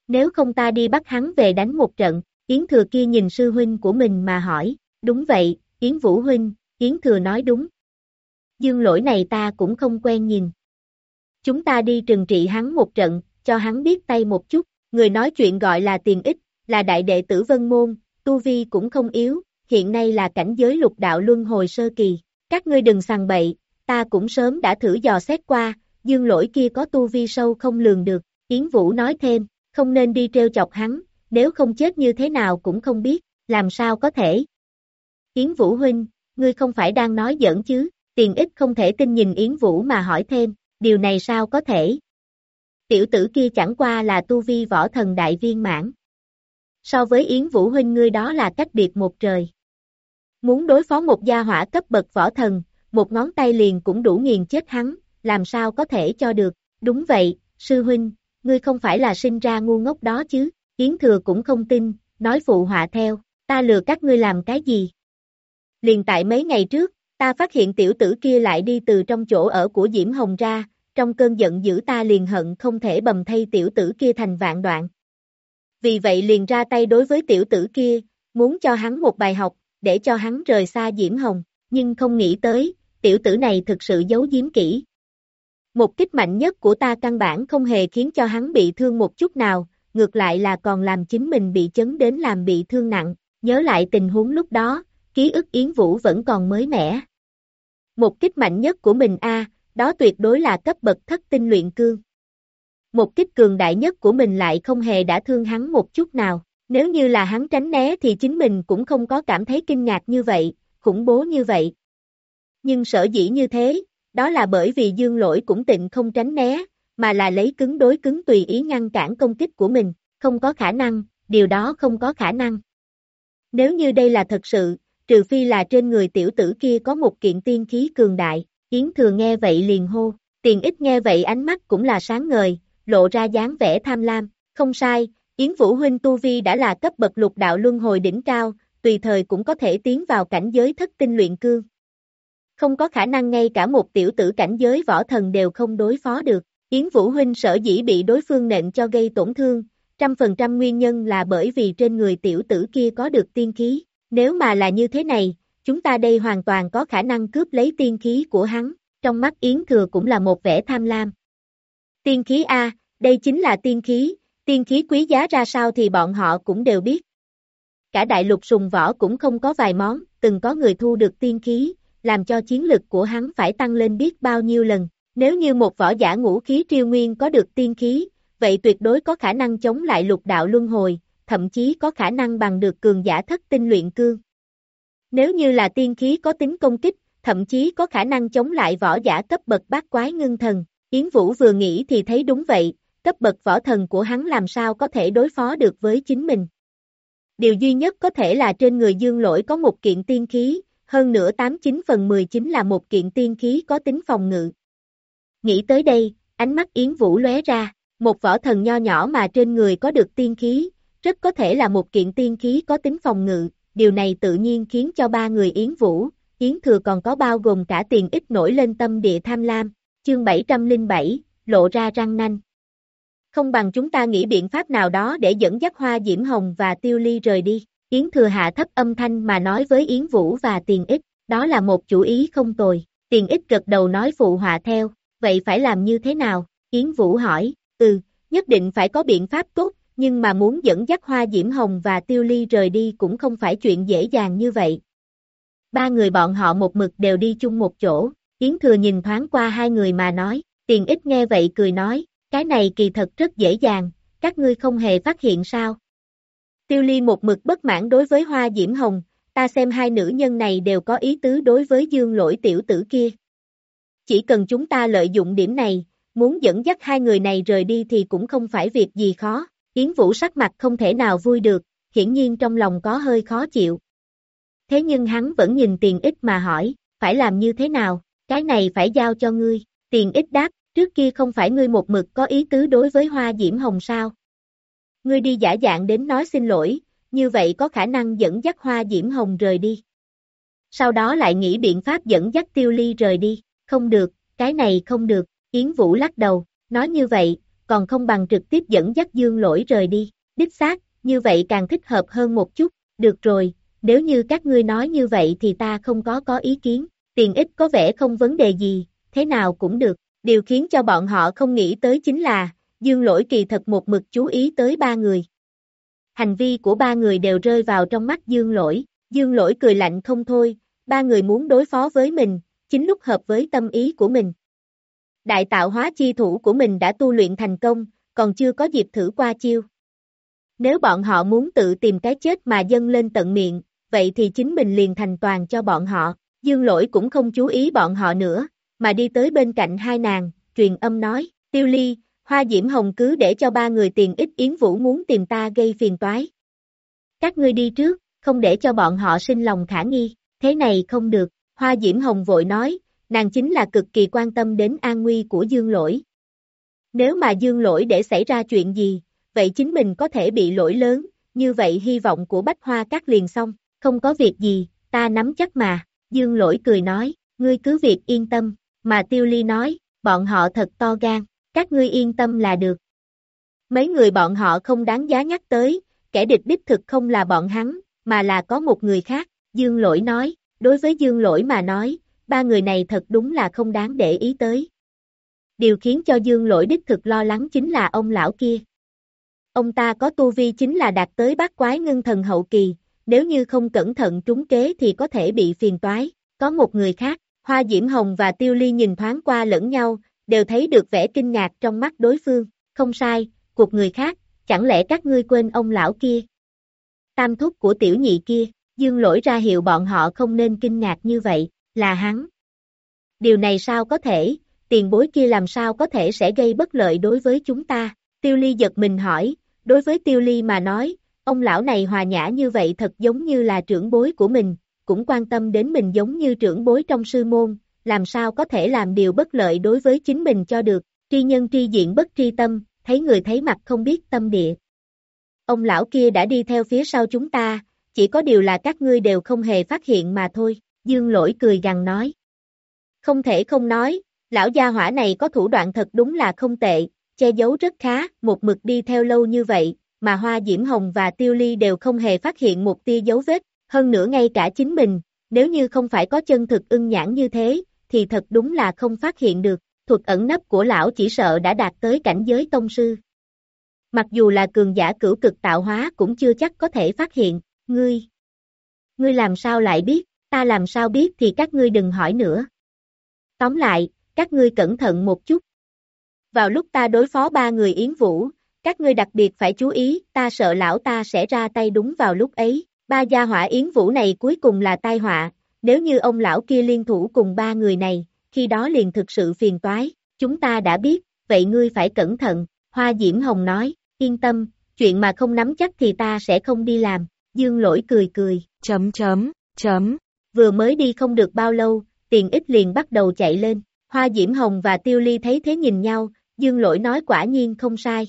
Nếu không ta đi bắt hắn về đánh một trận, Yến Thừa kia nhìn sư huynh của mình mà hỏi, đúng vậy, Yến Vũ huynh, Yến Thừa nói đúng. Dương lỗi này ta cũng không quen nhìn. Chúng ta đi trừng trị hắn một trận, cho hắn biết tay một chút, người nói chuyện gọi là tiền ích, là đại đệ tử Vân Môn, Tu Vi cũng không yếu, hiện nay là cảnh giới lục đạo luân hồi sơ kỳ. Các ngươi đừng sằng bậy, ta cũng sớm đã thử dò xét qua, dương lỗi kia có tu vi sâu không lường được, Yến Vũ nói thêm, không nên đi treo chọc hắn, nếu không chết như thế nào cũng không biết, làm sao có thể. Yến Vũ huynh, ngươi không phải đang nói giỡn chứ, tiền ích không thể tin nhìn Yến Vũ mà hỏi thêm, điều này sao có thể. Tiểu tử kia chẳng qua là tu vi võ thần đại viên mãn. So với Yến Vũ huynh ngươi đó là cách biệt một trời. Muốn đối phó một gia hỏa cấp bậc võ thần, một ngón tay liền cũng đủ nghiền chết hắn, làm sao có thể cho được, đúng vậy, sư huynh, ngươi không phải là sinh ra ngu ngốc đó chứ, Yến Thừa cũng không tin, nói phụ họa theo, ta lừa các ngươi làm cái gì. Liền tại mấy ngày trước, ta phát hiện tiểu tử kia lại đi từ trong chỗ ở của Diễm Hồng ra, trong cơn giận dữ ta liền hận không thể bầm thay tiểu tử kia thành vạn đoạn. Vì vậy liền ra tay đối với tiểu tử kia, muốn cho hắn một bài học, để cho hắn rời xa Diễm Hồng, nhưng không nghĩ tới, tiểu tử này thực sự giấu giếm kỹ, một kích mạnh nhất của ta căn bản không hề khiến cho hắn bị thương một chút nào, ngược lại là còn làm chính mình bị chấn đến làm bị thương nặng, nhớ lại tình huống lúc đó, ký ức Yến Vũ vẫn còn mới mẻ. Một kích mạnh nhất của mình a, đó tuyệt đối là cấp bậc thất tinh luyện cương. Một kích cường đại nhất của mình lại không hề đã thương hắn một chút nào, nếu như là hắn tránh né thì chính mình cũng không có cảm thấy kinh ngạc như vậy, khủng bố như vậy. Nhưng sở dĩ như thế, đó là bởi vì dương lỗi cũng tịnh không tránh né, mà là lấy cứng đối cứng tùy ý ngăn cản công kích của mình, không có khả năng, điều đó không có khả năng. Nếu như đây là thật sự, trừ phi là trên người tiểu tử kia có một kiện tiên khí cường đại, Yến Thừa nghe vậy liền hô, tiền ít nghe vậy ánh mắt cũng là sáng ngời, lộ ra dáng vẻ tham lam, không sai, Yến Vũ Huynh Tu Vi đã là cấp bậc lục đạo luân hồi đỉnh cao, tùy thời cũng có thể tiến vào cảnh giới thất tinh luyện cương. Không có khả năng ngay cả một tiểu tử cảnh giới võ thần đều không đối phó được. Yến Vũ Huynh sở dĩ bị đối phương nện cho gây tổn thương, trăm phần trăm nguyên nhân là bởi vì trên người tiểu tử kia có được tiên khí. Nếu mà là như thế này, chúng ta đây hoàn toàn có khả năng cướp lấy tiên khí của hắn, trong mắt Yến Thừa cũng là một vẻ tham lam. Tiên khí A, đây chính là tiên khí, tiên khí quý giá ra sao thì bọn họ cũng đều biết. Cả đại lục sùng võ cũng không có vài món, từng có người thu được tiên khí, làm cho chiến lực của hắn phải tăng lên biết bao nhiêu lần. Nếu như một võ giả ngũ khí triêu nguyên có được tiên khí, vậy tuyệt đối có khả năng chống lại lục đạo luân hồi, thậm chí có khả năng bằng được cường giả thất tinh luyện cương. Nếu như là tiên khí có tính công kích, thậm chí có khả năng chống lại võ giả cấp bậc bát quái ngưng thần. Yến Vũ vừa nghĩ thì thấy đúng vậy, cấp bậc võ thần của hắn làm sao có thể đối phó được với chính mình. Điều duy nhất có thể là trên người dương lỗi có một kiện tiên khí, hơn nữa 89 phần 10 chính là một kiện tiên khí có tính phòng ngự. Nghĩ tới đây, ánh mắt Yến Vũ lóe ra, một võ thần nho nhỏ mà trên người có được tiên khí, rất có thể là một kiện tiên khí có tính phòng ngự, điều này tự nhiên khiến cho ba người Yến Vũ, Yến Thừa còn có bao gồm cả tiền ít nổi lên tâm địa tham lam, chương 707, lộ ra răng nanh. Không bằng chúng ta nghĩ biện pháp nào đó để dẫn dắt Hoa Diễm Hồng và Tiêu Ly rời đi. Yến Thừa hạ thấp âm thanh mà nói với Yến Vũ và Tiền Ích, đó là một chủ ý không tồi. Tiền Ích gật đầu nói phụ họa theo, vậy phải làm như thế nào? Yến Vũ hỏi, ừ, nhất định phải có biện pháp tốt, nhưng mà muốn dẫn dắt Hoa Diễm Hồng và Tiêu Ly rời đi cũng không phải chuyện dễ dàng như vậy. Ba người bọn họ một mực đều đi chung một chỗ, Yến Thừa nhìn thoáng qua hai người mà nói, Tiền Ích nghe vậy cười nói, cái này kỳ thật rất dễ dàng, các ngươi không hề phát hiện sao. Tiêu ly một mực bất mãn đối với hoa diễm hồng, ta xem hai nữ nhân này đều có ý tứ đối với dương lỗi tiểu tử kia. Chỉ cần chúng ta lợi dụng điểm này, muốn dẫn dắt hai người này rời đi thì cũng không phải việc gì khó. Yến Vũ sắc mặt không thể nào vui được, hiển nhiên trong lòng có hơi khó chịu. Thế nhưng hắn vẫn nhìn tiền ích mà hỏi, phải làm như thế nào, cái này phải giao cho ngươi. Tiền ích đáp, Trước kia không phải ngươi một mực có ý tứ đối với hoa diễm hồng sao? Ngươi đi giả dạng đến nói xin lỗi, như vậy có khả năng dẫn dắt hoa diễm hồng rời đi. Sau đó lại nghĩ biện pháp dẫn dắt tiêu ly rời đi, không được, cái này không được, Yến Vũ lắc đầu, nói như vậy, còn không bằng trực tiếp dẫn dắt dương lỗi rời đi, đích xác, như vậy càng thích hợp hơn một chút, được rồi, nếu như các ngươi nói như vậy thì ta không có có ý kiến, tiền ích có vẻ không vấn đề gì, thế nào cũng được, Điều khiến cho bọn họ không nghĩ tới chính là, dương lỗi kỳ thật một mực chú ý tới ba người. Hành vi của ba người đều rơi vào trong mắt dương lỗi, dương lỗi cười lạnh không thôi, ba người muốn đối phó với mình, chính lúc hợp với tâm ý của mình. Đại tạo hóa chi thủ của mình đã tu luyện thành công, còn chưa có dịp thử qua chiêu. Nếu bọn họ muốn tự tìm cái chết mà dâng lên tận miệng, vậy thì chính mình liền thành toàn cho bọn họ. Dương lỗi cũng không chú ý bọn họ nữa, mà đi tới bên cạnh hai nàng, truyền âm nói, tiêu ly, hoa diễm hồng cứ để cho ba người tiền ít yến vũ muốn tìm ta gây phiền toái. Các ngươi đi trước, không để cho bọn họ sinh lòng khả nghi, thế này không được, hoa diễm hồng vội nói, nàng chính là cực kỳ quan tâm đến an nguy của dương lỗi. Nếu mà dương lỗi để xảy ra chuyện gì, vậy chính mình có thể bị lỗi lớn, như vậy hy vọng của bách hoa cắt liền xong, không có việc gì, ta nắm chắc mà, dương lỗi cười nói, ngươi cứ việc yên tâm, mà Tiêu Ly nói, bọn họ thật to gan, các ngươi yên tâm là được. Mấy người bọn họ không đáng giá nhắc tới, kẻ địch đích thực không là bọn hắn, mà là có một người khác, Dương Lỗi nói, đối với Dương Lỗi mà nói, ba người này thật đúng là không đáng để ý tới. Điều khiến cho Dương Lỗi đích thực lo lắng chính là ông lão kia. Ông ta có tu vi chính là đạt tới bát quái ngưng thần hậu kỳ, nếu như không cẩn thận trúng kế thì có thể bị phiền toái, có một người khác, Hoa Diễm Hồng và Tiêu Ly nhìn thoáng qua lẫn nhau, đều thấy được vẻ kinh ngạc trong mắt đối phương, không sai, cuộc người khác, chẳng lẽ các ngươi quên ông lão kia? Tam thúc của tiểu nhị kia, dương lỗi ra hiệu bọn họ không nên kinh ngạc như vậy, là hắn. Điều này sao có thể, tiền bối kia làm sao có thể sẽ gây bất lợi đối với chúng ta? Tiêu Ly giật mình hỏi, đối với Tiêu Ly mà nói, ông lão này hòa nhã như vậy thật giống như là trưởng bối của mình, cũng quan tâm đến mình giống như trưởng bối trong sư môn, làm sao có thể làm điều bất lợi đối với chính mình cho được, tri nhân tri diện bất tri tâm, thấy người thấy mặt không biết tâm địa. Ông lão kia đã đi theo phía sau chúng ta, chỉ có điều là các ngươi đều không hề phát hiện mà thôi, dương lỗi cười gằn nói. Không thể không nói, lão gia hỏa này có thủ đoạn thật đúng là không tệ, che giấu rất khá, một mực đi theo lâu như vậy, mà Hoa Diễm Hồng và Tiêu Ly đều không hề phát hiện một tia dấu vết, hơn nữa ngay cả chính mình, nếu như không phải có chân thực ưng nhãn như thế, thì thật đúng là không phát hiện được, thuật ẩn nấp của lão chỉ sợ đã đạt tới cảnh giới tông sư. Mặc dù là cường giả cửu cực tạo hóa cũng chưa chắc có thể phát hiện, ngươi. Ngươi làm sao lại biết, ta làm sao biết thì các ngươi đừng hỏi nữa. Tóm lại, các ngươi cẩn thận một chút. Vào lúc ta đối phó ba người Yến Vũ, các ngươi đặc biệt phải chú ý, ta sợ lão ta sẽ ra tay đúng vào lúc ấy. Ba gia hỏa Yến Vũ này cuối cùng là tai họa, nếu như ông lão kia liên thủ cùng ba người này, khi đó liền thực sự phiền toái, chúng ta đã biết, vậy ngươi phải cẩn thận, Hoa Diễm Hồng nói, yên tâm, chuyện mà không nắm chắc thì ta sẽ không đi làm, Dương lỗi cười cười, chấm chấm, chấm, vừa mới đi không được bao lâu, tiền ích liền bắt đầu chạy lên, Hoa Diễm Hồng và Tiêu Ly thấy thế nhìn nhau, Dương lỗi nói quả nhiên không sai.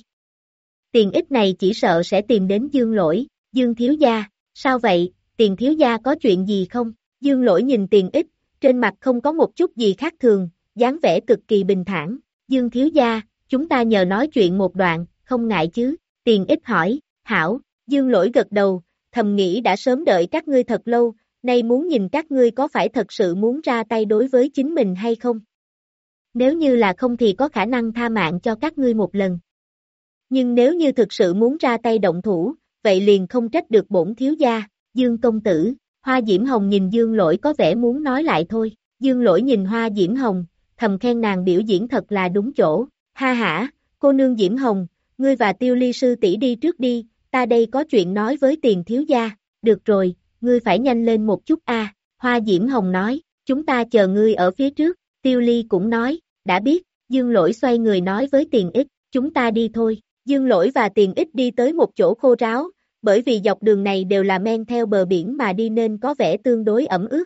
Tiền ích này chỉ sợ sẽ tìm đến Dương lỗi, Dương thiếu gia, sao vậy, tiền thiếu gia có chuyện gì không? Dương lỗi nhìn tiền ích, trên mặt không có một chút gì khác thường, dáng vẻ cực kỳ bình thản. Dương thiếu gia, chúng ta nhờ nói chuyện một đoạn, không ngại chứ? Tiền ích hỏi, hảo, dương lỗi gật đầu, thầm nghĩ đã sớm đợi các ngươi thật lâu, nay muốn nhìn các ngươi có phải thật sự muốn ra tay đối với chính mình hay không? Nếu như là không thì có khả năng tha mạng cho các ngươi một lần. Nhưng nếu như thực sự muốn ra tay động thủ, vậy liền không trách được bổn thiếu gia, Dương công tử, Hoa Diễm Hồng nhìn Dương Lỗi có vẻ muốn nói lại thôi, Dương Lỗi nhìn Hoa Diễm Hồng, thầm khen nàng biểu diễn thật là đúng chỗ, ha ha, cô nương Diễm Hồng, ngươi và tiêu ly sư tỷ đi trước đi, ta đây có chuyện nói với tiền thiếu gia, được rồi, ngươi phải nhanh lên một chút a. Hoa Diễm Hồng nói, chúng ta chờ ngươi ở phía trước, tiêu ly cũng nói, đã biết, Dương Lỗi xoay người nói với tiền ích, chúng ta đi thôi, Dương Lỗi và tiền ích đi tới một chỗ khô ráo, bởi vì dọc đường này đều là men theo bờ biển mà đi nên có vẻ tương đối ẩm ướt.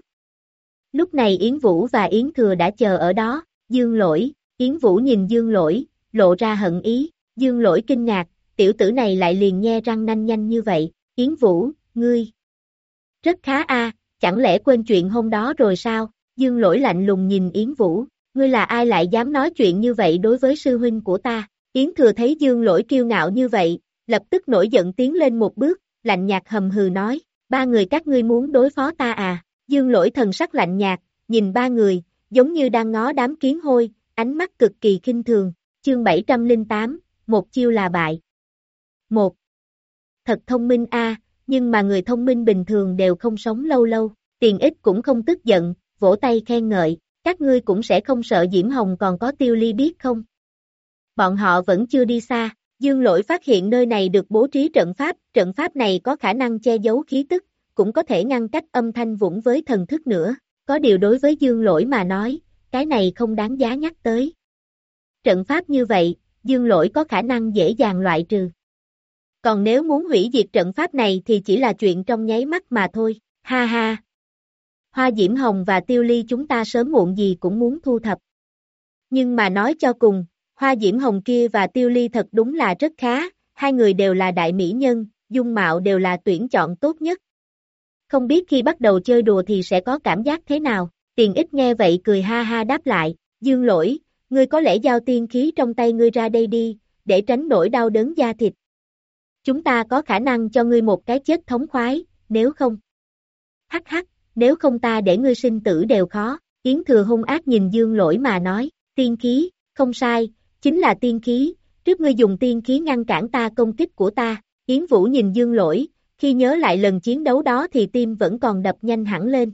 Lúc này Yến Vũ và Yến Thừa đã chờ ở đó, Dương Lỗi, Yến Vũ nhìn Dương Lỗi, lộ ra hận ý, Dương Lỗi kinh ngạc, tiểu tử này lại liền nhe răng nanh nhanh như vậy, Yến Vũ, ngươi. Rất khá a, chẳng lẽ quên chuyện hôm đó rồi sao? Dương Lỗi lạnh lùng nhìn Yến Vũ, ngươi là ai lại dám nói chuyện như vậy đối với sư huynh của ta? Yến Thừa thấy Dương Lỗi kiêu ngạo như vậy, lập tức nổi giận tiến lên một bước, lạnh nhạt hầm hừ nói, ba người các ngươi muốn đối phó ta à, dương lỗi thần sắc lạnh nhạt, nhìn ba người, giống như đang ngó đám kiến hôi, ánh mắt cực kỳ kinh thường, chương 708, một chiêu là bại. Một, Thật thông minh a, nhưng mà người thông minh bình thường đều không sống lâu lâu, tiền ích cũng không tức giận, vỗ tay khen ngợi, các ngươi cũng sẽ không sợ Diễm Hồng còn có tiêu ly biết không? Bọn họ vẫn chưa đi xa, Dương lỗi phát hiện nơi này được bố trí trận pháp, trận pháp này có khả năng che giấu khí tức, cũng có thể ngăn cách âm thanh vũng với thần thức nữa, có điều đối với dương lỗi mà nói, cái này không đáng giá nhắc tới. Trận pháp như vậy, dương lỗi có khả năng dễ dàng loại trừ. Còn nếu muốn hủy diệt trận pháp này thì chỉ là chuyện trong nháy mắt mà thôi, ha ha. Hoa Diễm Hồng và Tiêu Ly chúng ta sớm muộn gì cũng muốn thu thập. Nhưng mà nói cho cùng, Hoa Diễm Hồng kia và Tiêu Ly thật đúng là rất khá, hai người đều là đại mỹ nhân, dung mạo đều là tuyển chọn tốt nhất. Không biết khi bắt đầu chơi đùa thì sẽ có cảm giác thế nào, tiền ít nghe vậy cười ha ha đáp lại, dương lỗi, ngươi có lẽ giao tiên khí trong tay ngươi ra đây đi, để tránh nỗi đau đớn da thịt. Chúng ta có khả năng cho ngươi một cái chết thống khoái, nếu không. Hắc hắc, nếu không ta để ngươi sinh tử đều khó, Yến Thừa hung ác nhìn dương lỗi mà nói, tiên khí, không sai, chính là tiên khí, trước ngươi dùng tiên khí ngăn cản ta công kích của ta, Yến Vũ nhìn dương lỗi, khi nhớ lại lần chiến đấu đó thì tim vẫn còn đập nhanh hẳn lên.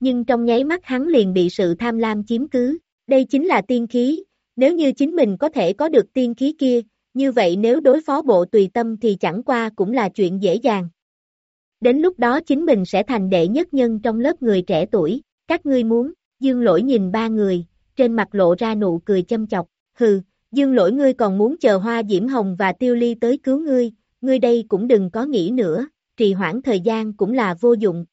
Nhưng trong nháy mắt hắn liền bị sự tham lam chiếm cứ, đây chính là tiên khí, nếu như chính mình có thể có được tiên khí kia, như vậy nếu đối phó bộ tùy tâm thì chẳng qua cũng là chuyện dễ dàng. Đến lúc đó chính mình sẽ thành đệ nhất nhân trong lớp người trẻ tuổi, các ngươi muốn, dương lỗi nhìn ba người, trên mặt lộ ra nụ cười châm chọc, Hừ, dương lỗi ngươi còn muốn chờ hoa diễm hồng và tiêu ly tới cứu ngươi, ngươi đây cũng đừng có nghĩ nữa, trì hoãn thời gian cũng là vô dụng.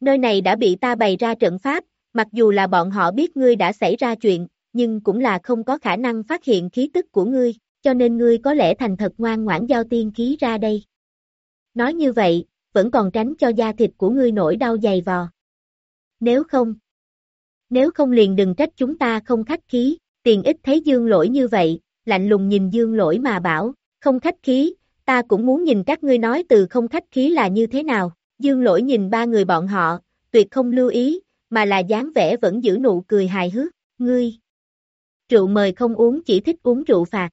Nơi này đã bị ta bày ra trận pháp, mặc dù là bọn họ biết ngươi đã xảy ra chuyện, nhưng cũng là không có khả năng phát hiện khí tức của ngươi, cho nên ngươi có lẽ thành thật ngoan ngoãn giao tiên khí ra đây. Nói như vậy, vẫn còn tránh cho da thịt của ngươi nổi đau dày vò. Nếu không, nếu không liền đừng trách chúng ta không khách khí, tiền ích thấy dương lỗi như vậy, lạnh lùng nhìn dương lỗi mà bảo, không khách khí, ta cũng muốn nhìn các ngươi nói từ không khách khí là như thế nào, dương lỗi nhìn ba người bọn họ, tuyệt không lưu ý, mà là dáng vẻ vẫn giữ nụ cười hài hước, ngươi. Rượu mời không uống chỉ thích uống rượu phạt.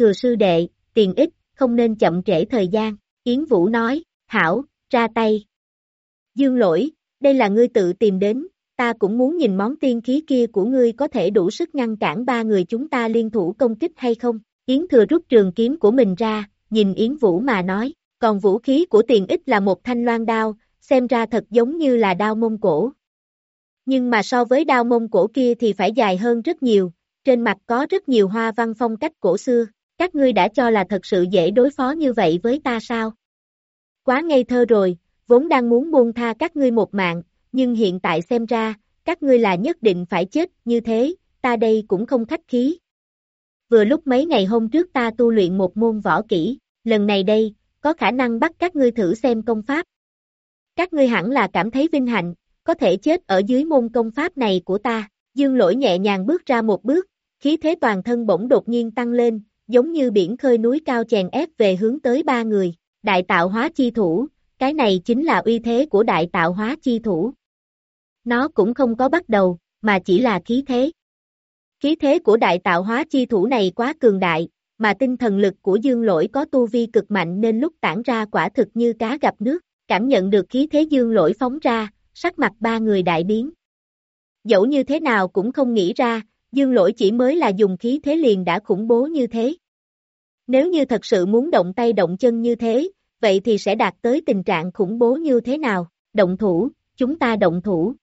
Thừa sư đệ, tiền ích, không nên chậm trễ thời gian, Yến Vũ nói, hảo, ra tay. Dương lỗi, đây là ngươi tự tìm đến, ta cũng muốn nhìn món tiên khí kia của ngươi có thể đủ sức ngăn cản ba người chúng ta liên thủ công kích hay không. Yến thừa rút trường kiếm của mình ra, nhìn Yến Vũ mà nói, còn vũ khí của tiền ích là một thanh loan đao, xem ra thật giống như là đao mông cổ. Nhưng mà so với đao mông cổ kia thì phải dài hơn rất nhiều, trên mặt có rất nhiều hoa văn phong cách cổ xưa, các ngươi đã cho là thật sự dễ đối phó như vậy với ta sao? Quá ngây thơ rồi, vốn đang muốn buông tha các ngươi một mạng, nhưng hiện tại xem ra, các ngươi là nhất định phải chết, như thế, ta đây cũng không khách khí. Vừa lúc mấy ngày hôm trước ta tu luyện một môn võ kỹ, lần này đây, có khả năng bắt các ngươi thử xem công pháp. Các ngươi hẳn là cảm thấy vinh hạnh, có thể chết ở dưới môn công pháp này của ta. Dương lỗi nhẹ nhàng bước ra một bước, khí thế toàn thân bỗng đột nhiên tăng lên, giống như biển khơi núi cao chèn ép về hướng tới ba người. Đại tạo hóa chi thủ, cái này chính là uy thế của đại tạo hóa chi thủ. Nó cũng không có bắt đầu, mà chỉ là khí thế. Khí thế của đại tạo hóa chi thủ này quá cường đại, mà tinh thần lực của dương lỗi có tu vi cực mạnh nên lúc tản ra quả thực như cá gặp nước, cảm nhận được khí thế dương lỗi phóng ra, sắc mặt ba người đại biến. Dẫu như thế nào cũng không nghĩ ra, dương lỗi chỉ mới là dùng khí thế liền đã khủng bố như thế. Nếu như thật sự muốn động tay động chân như thế, vậy thì sẽ đạt tới tình trạng khủng bố như thế nào? Động thủ, chúng ta động thủ.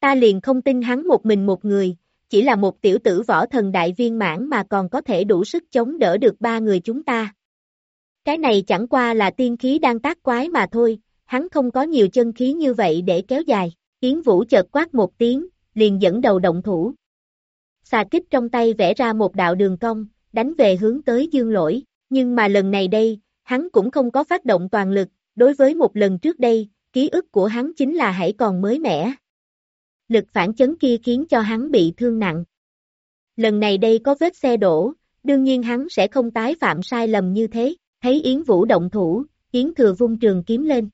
Ta liền không tin hắn một mình một người, chỉ là một tiểu tử võ thần đại viên mãn mà còn có thể đủ sức chống đỡ được ba người chúng ta. Cái này chẳng qua là tiên khí đang tác quái mà thôi, hắn không có nhiều chân khí như vậy để kéo dài. Yến Vũ chợt quát một tiếng, liền dẫn đầu động thủ. Xà kích trong tay vẽ ra một đạo đường cong, đánh về hướng tới dương lỗi, nhưng mà lần này đây, hắn cũng không có phát động toàn lực, đối với một lần trước đây, ký ức của hắn chính là hãy còn mới mẻ. Lực phản chấn kia khiến cho hắn bị thương nặng. Lần này đây có vết xe đổ, đương nhiên hắn sẽ không tái phạm sai lầm như thế, thấy Yến Vũ động thủ, Yến Thừa vung trường kiếm lên.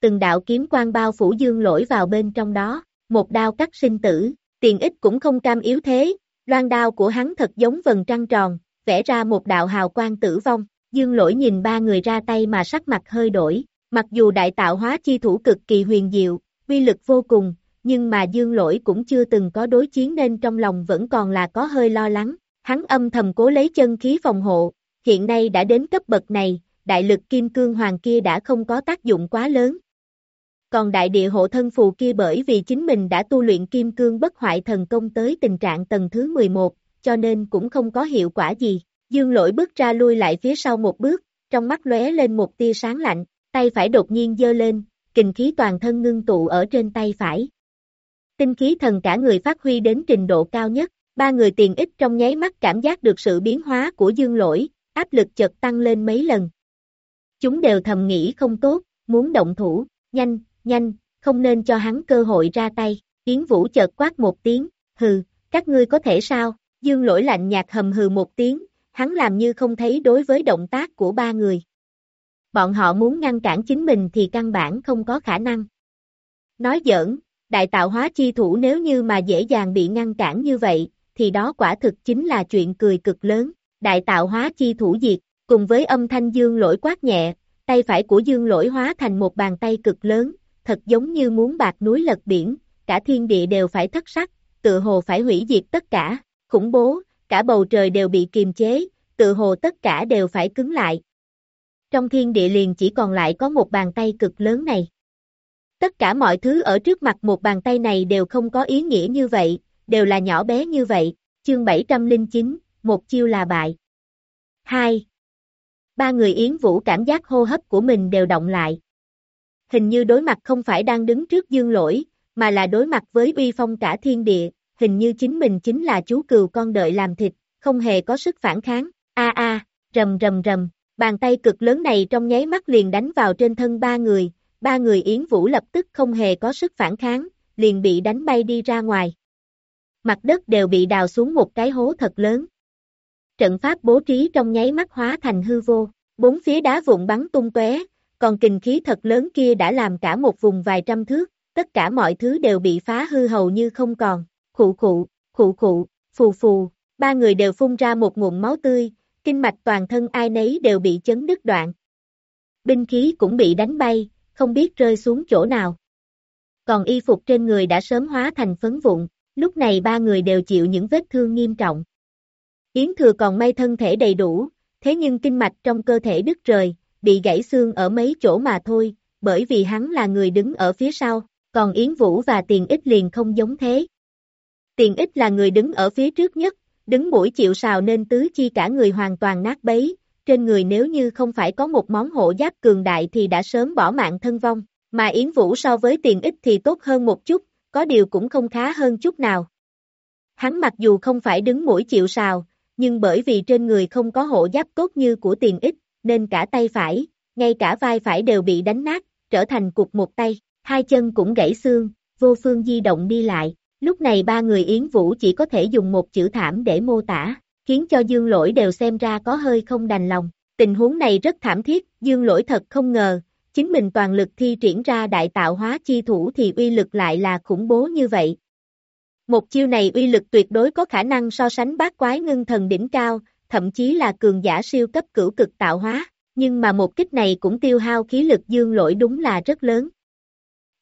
Từng đạo kiếm quang bao phủ dương lỗi vào bên trong đó, một đao cắt sinh tử, tiền ích cũng không cam yếu thế, loan đao của hắn thật giống vần trăng tròn, vẽ ra một đạo hào quang tử vong, dương lỗi nhìn ba người ra tay mà sắc mặt hơi đổi, mặc dù đại tạo hóa chi thủ cực kỳ huyền diệu, uy lực vô cùng, nhưng mà dương lỗi cũng chưa từng có đối chiến nên trong lòng vẫn còn là có hơi lo lắng, hắn âm thầm cố lấy chân khí phòng hộ, hiện nay đã đến cấp bậc này, đại lực kim cương hoàng kia đã không có tác dụng quá lớn. Còn đại địa hộ thân phù kia bởi vì chính mình đã tu luyện kim cương bất hoại thần công tới tình trạng tầng thứ 11, cho nên cũng không có hiệu quả gì. Dương lỗi bước ra lui lại phía sau một bước, trong mắt lóe lên một tia sáng lạnh, tay phải đột nhiên dơ lên, kình khí toàn thân ngưng tụ ở trên tay phải. Tinh khí thần cả người phát huy đến trình độ cao nhất, ba người tiền ích trong nháy mắt cảm giác được sự biến hóa của dương lỗi, áp lực chợt tăng lên mấy lần. Chúng đều thầm nghĩ không tốt, muốn động thủ, nhanh, nhanh, không nên cho hắn cơ hội ra tay, Yến Vũ chợt quát một tiếng, hừ, các ngươi có thể sao, dương lỗi lạnh nhạt hầm hừ một tiếng, hắn làm như không thấy đối với động tác của ba người. Bọn họ muốn ngăn cản chính mình thì căn bản không có khả năng. Nói giỡn, đại tạo hóa chi thủ nếu như mà dễ dàng bị ngăn cản như vậy, thì đó quả thực chính là chuyện cười cực lớn. Đại tạo hóa chi thủ diệt, cùng với âm thanh dương lỗi quát nhẹ, tay phải của dương lỗi hóa thành một bàn tay cực lớn, thật giống như muốn bạc núi lật biển, cả thiên địa đều phải thất sắc, tự hồ phải hủy diệt tất cả, khủng bố, cả bầu trời đều bị kiềm chế, tự hồ tất cả đều phải cứng lại. Trong thiên địa liền chỉ còn lại có một bàn tay cực lớn này. Tất cả mọi thứ ở trước mặt một bàn tay này đều không có ý nghĩa như vậy, đều là nhỏ bé như vậy, chương 709, một chiêu là bại. 2. Ba người Yến Vũ cảm giác hô hấp của mình đều động lại. Hình như đối mặt không phải đang đứng trước dương lỗi, mà là đối mặt với uy phong cả thiên địa, hình như chính mình chính là chú cừu con đợi làm thịt, không hề có sức phản kháng, a a, rầm rầm rầm, Bàn tay cực lớn này trong nháy mắt liền đánh vào trên thân ba người, ba người Yến Vũ lập tức không hề có sức phản kháng, liền bị đánh bay đi ra ngoài. Mặt đất đều bị đào xuống một cái hố thật lớn. Trận pháp bố trí trong nháy mắt hóa thành hư vô, bốn phía đá vụn bắn tung tóe, còn kình khí thật lớn kia đã làm cả một vùng vài trăm thước, tất cả mọi thứ đều bị phá hư hầu như không còn, khụ khụ, khụ khụ, phù phù, ba người đều phun ra một nguồn máu tươi, kinh mạch toàn thân ai nấy đều bị chấn đứt đoạn. Binh khí cũng bị đánh bay, không biết rơi xuống chỗ nào. Còn y phục trên người đã sớm hóa thành phấn vụn, lúc này ba người đều chịu những vết thương nghiêm trọng. Yến Thừa còn may thân thể đầy đủ, thế nhưng kinh mạch trong cơ thể đứt rời, bị gãy xương ở mấy chỗ mà thôi, bởi vì hắn là người đứng ở phía sau, còn Yến Vũ và Tiền Ích liền không giống thế. Tiền Ích là người đứng ở phía trước nhất, đứng mũi chịu sào nên tứ chi cả người hoàn toàn nát bấy, trên người nếu như không phải có một món hộ giáp cường đại thì đã sớm bỏ mạng thân vong, mà Yến Vũ so với tiền ích thì tốt hơn một chút, có điều cũng không khá hơn chút nào. Hắn mặc dù không phải đứng mũi chịu sào, nhưng bởi vì trên người không có hộ giáp tốt như của tiền ích, nên cả tay phải, ngay cả vai phải đều bị đánh nát, trở thành cục một tay, hai chân cũng gãy xương, vô phương di động đi lại. Lúc này ba người Yến Vũ chỉ có thể dùng một chữ thảm để mô tả, khiến cho Dương Lỗi đều xem ra có hơi không đành lòng. Tình huống này rất thảm thiết, Dương Lỗi thật không ngờ, chính mình toàn lực thi triển ra đại tạo hóa chi thủ thì uy lực lại là khủng bố như vậy. Một chiêu này uy lực tuyệt đối có khả năng so sánh bát quái ngưng thần đỉnh cao, thậm chí là cường giả siêu cấp cửu cực tạo hóa, nhưng mà một kích này cũng tiêu hao khí lực dương lỗi đúng là rất lớn.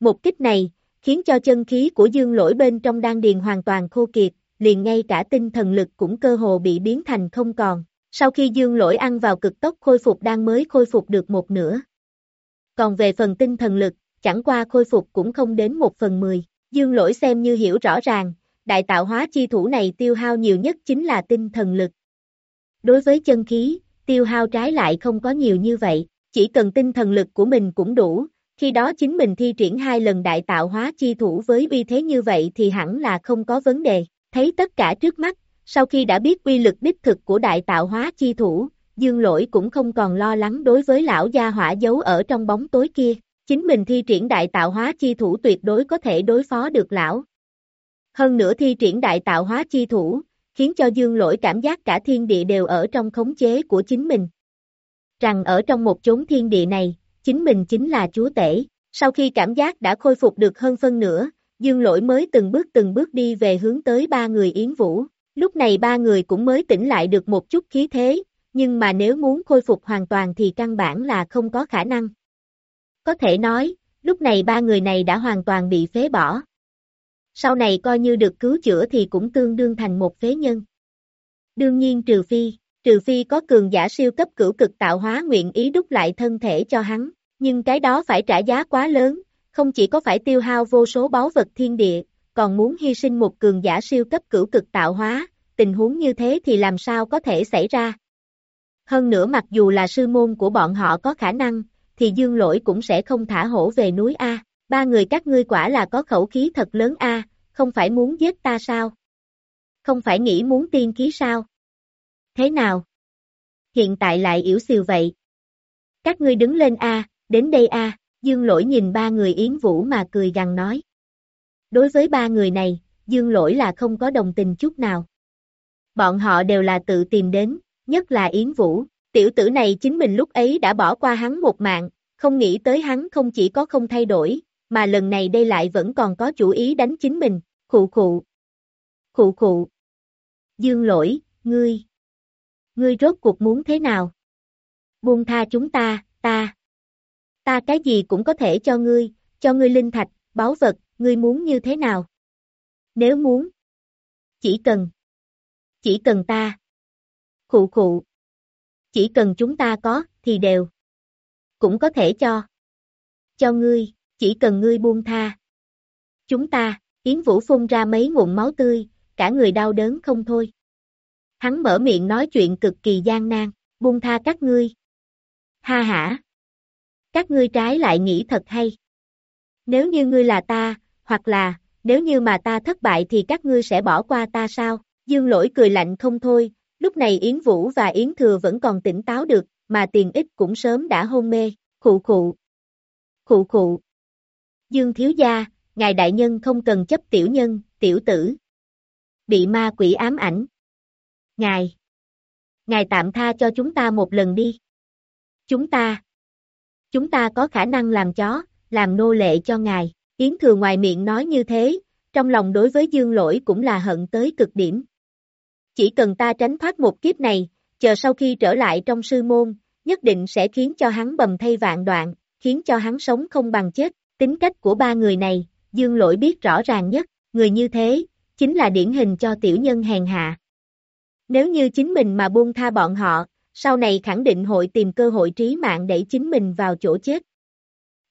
Một kích này, khiến cho chân khí của dương lỗi bên trong đan điền hoàn toàn khô kiệt, liền ngay cả tinh thần lực cũng cơ hồ bị biến thành không còn. Sau khi dương lỗi ăn vào cực tốc khôi phục đang mới khôi phục được một nửa. Còn về phần tinh thần lực, chẳng qua khôi phục cũng không đến một phần mười. Dương lỗi xem như hiểu rõ ràng, đại tạo hóa chi thủ này tiêu hao nhiều nhất chính là tinh thần lực. Đối với chân khí, tiêu hao trái lại không có nhiều như vậy, chỉ cần tinh thần lực của mình cũng đủ, khi đó chính mình thi triển hai lần đại tạo hóa chi thủ với uy thế như vậy thì hẳn là không có vấn đề, thấy tất cả trước mắt, sau khi đã biết uy lực đích thực của đại tạo hóa chi thủ, dương lỗi cũng không còn lo lắng đối với lão gia hỏa giấu ở trong bóng tối kia, chính mình thi triển đại tạo hóa chi thủ tuyệt đối có thể đối phó được lão. Hơn nữa thi triển đại tạo hóa chi thủ, khiến cho dương lỗi cảm giác cả thiên địa đều ở trong khống chế của chính mình. Rằng ở trong một chốn thiên địa này, chính mình chính là chúa tể. Sau khi cảm giác đã khôi phục được hơn phân nửa, dương lỗi mới từng bước từng bước đi về hướng tới ba người Yến Vũ. Lúc này ba người cũng mới tỉnh lại được một chút khí thế, nhưng mà nếu muốn khôi phục hoàn toàn thì căn bản là không có khả năng. Có thể nói, lúc này ba người này đã hoàn toàn bị phế bỏ. Sau này coi như được cứu chữa thì cũng tương đương thành một phế nhân. Đương nhiên trừ phi, trừ phi có cường giả siêu cấp cửu cực tạo hóa nguyện ý đúc lại thân thể cho hắn, nhưng cái đó phải trả giá quá lớn, không chỉ có phải tiêu hao vô số báu vật thiên địa, còn muốn hy sinh một cường giả siêu cấp cửu cực tạo hóa, tình huống như thế thì làm sao có thể xảy ra. Hơn nữa mặc dù là sư môn của bọn họ có khả năng, thì dương lỗi cũng sẽ không thả hổ về núi A, ba người các ngươi quả là có khẩu khí thật lớn A, không phải muốn giết ta sao? Không phải nghĩ muốn tiên khí sao? Thế nào? Hiện tại lại yếu xìu vậy. Các ngươi đứng lên A, đến đây A, dương lỗi nhìn ba người yến vũ mà cười gằn nói. Đối với ba người này, dương lỗi là không có đồng tình chút nào. Bọn họ đều là tự tìm đến, nhất là Yến Vũ. Tiểu tử này chính mình lúc ấy đã bỏ qua hắn một mạng, không nghĩ tới hắn không chỉ có không thay đổi, mà lần này đây lại vẫn còn có chủ ý đánh chính mình, khụ khụ. Khụ khụ. Dương lỗi, ngươi. Ngươi rốt cuộc muốn thế nào? Buông tha chúng ta, ta. Ta cái gì cũng có thể cho ngươi, cho ngươi linh thạch, báu vật, ngươi muốn như thế nào? Nếu muốn. Chỉ cần. Chỉ cần ta. Khụ khụ. Chỉ cần chúng ta có, thì đều. Cũng có thể cho. Cho ngươi, chỉ cần ngươi buông tha. Chúng ta, Yến Vũ phun ra mấy nguồn máu tươi, cả người đau đớn không thôi. Hắn mở miệng nói chuyện cực kỳ gian nan, buông tha các ngươi. Ha hả. Các ngươi trái lại nghĩ thật hay. Nếu như ngươi là ta, hoặc là, nếu như mà ta thất bại thì các ngươi sẽ bỏ qua ta sao? Dương lỗi cười lạnh không thôi, lúc này Yến Vũ và Yến Thừa vẫn còn tỉnh táo được, mà tiền ích cũng sớm đã hôn mê, khụ khụ. Khụ khụ. Dương thiếu gia, ngài đại nhân không cần chấp tiểu nhân, tiểu tử. Bị ma quỷ ám ảnh. Ngài. Ngài tạm tha cho chúng ta một lần đi. Chúng ta. Chúng ta có khả năng làm chó, làm nô lệ cho ngài. Yến thừa ngoài miệng nói như thế, trong lòng đối với dương lỗi cũng là hận tới cực điểm. Chỉ cần ta tránh thoát một kiếp này, chờ sau khi trở lại trong sư môn, nhất định sẽ khiến cho hắn bầm thay vạn đoạn, khiến cho hắn sống không bằng chết. Tính cách của ba người này, dương lỗi biết rõ ràng nhất, người như thế, chính là điển hình cho tiểu nhân hèn hạ. Nếu như chính mình mà buông tha bọn họ, sau này khẳng định hội tìm cơ hội trí mạng để chính mình vào chỗ chết.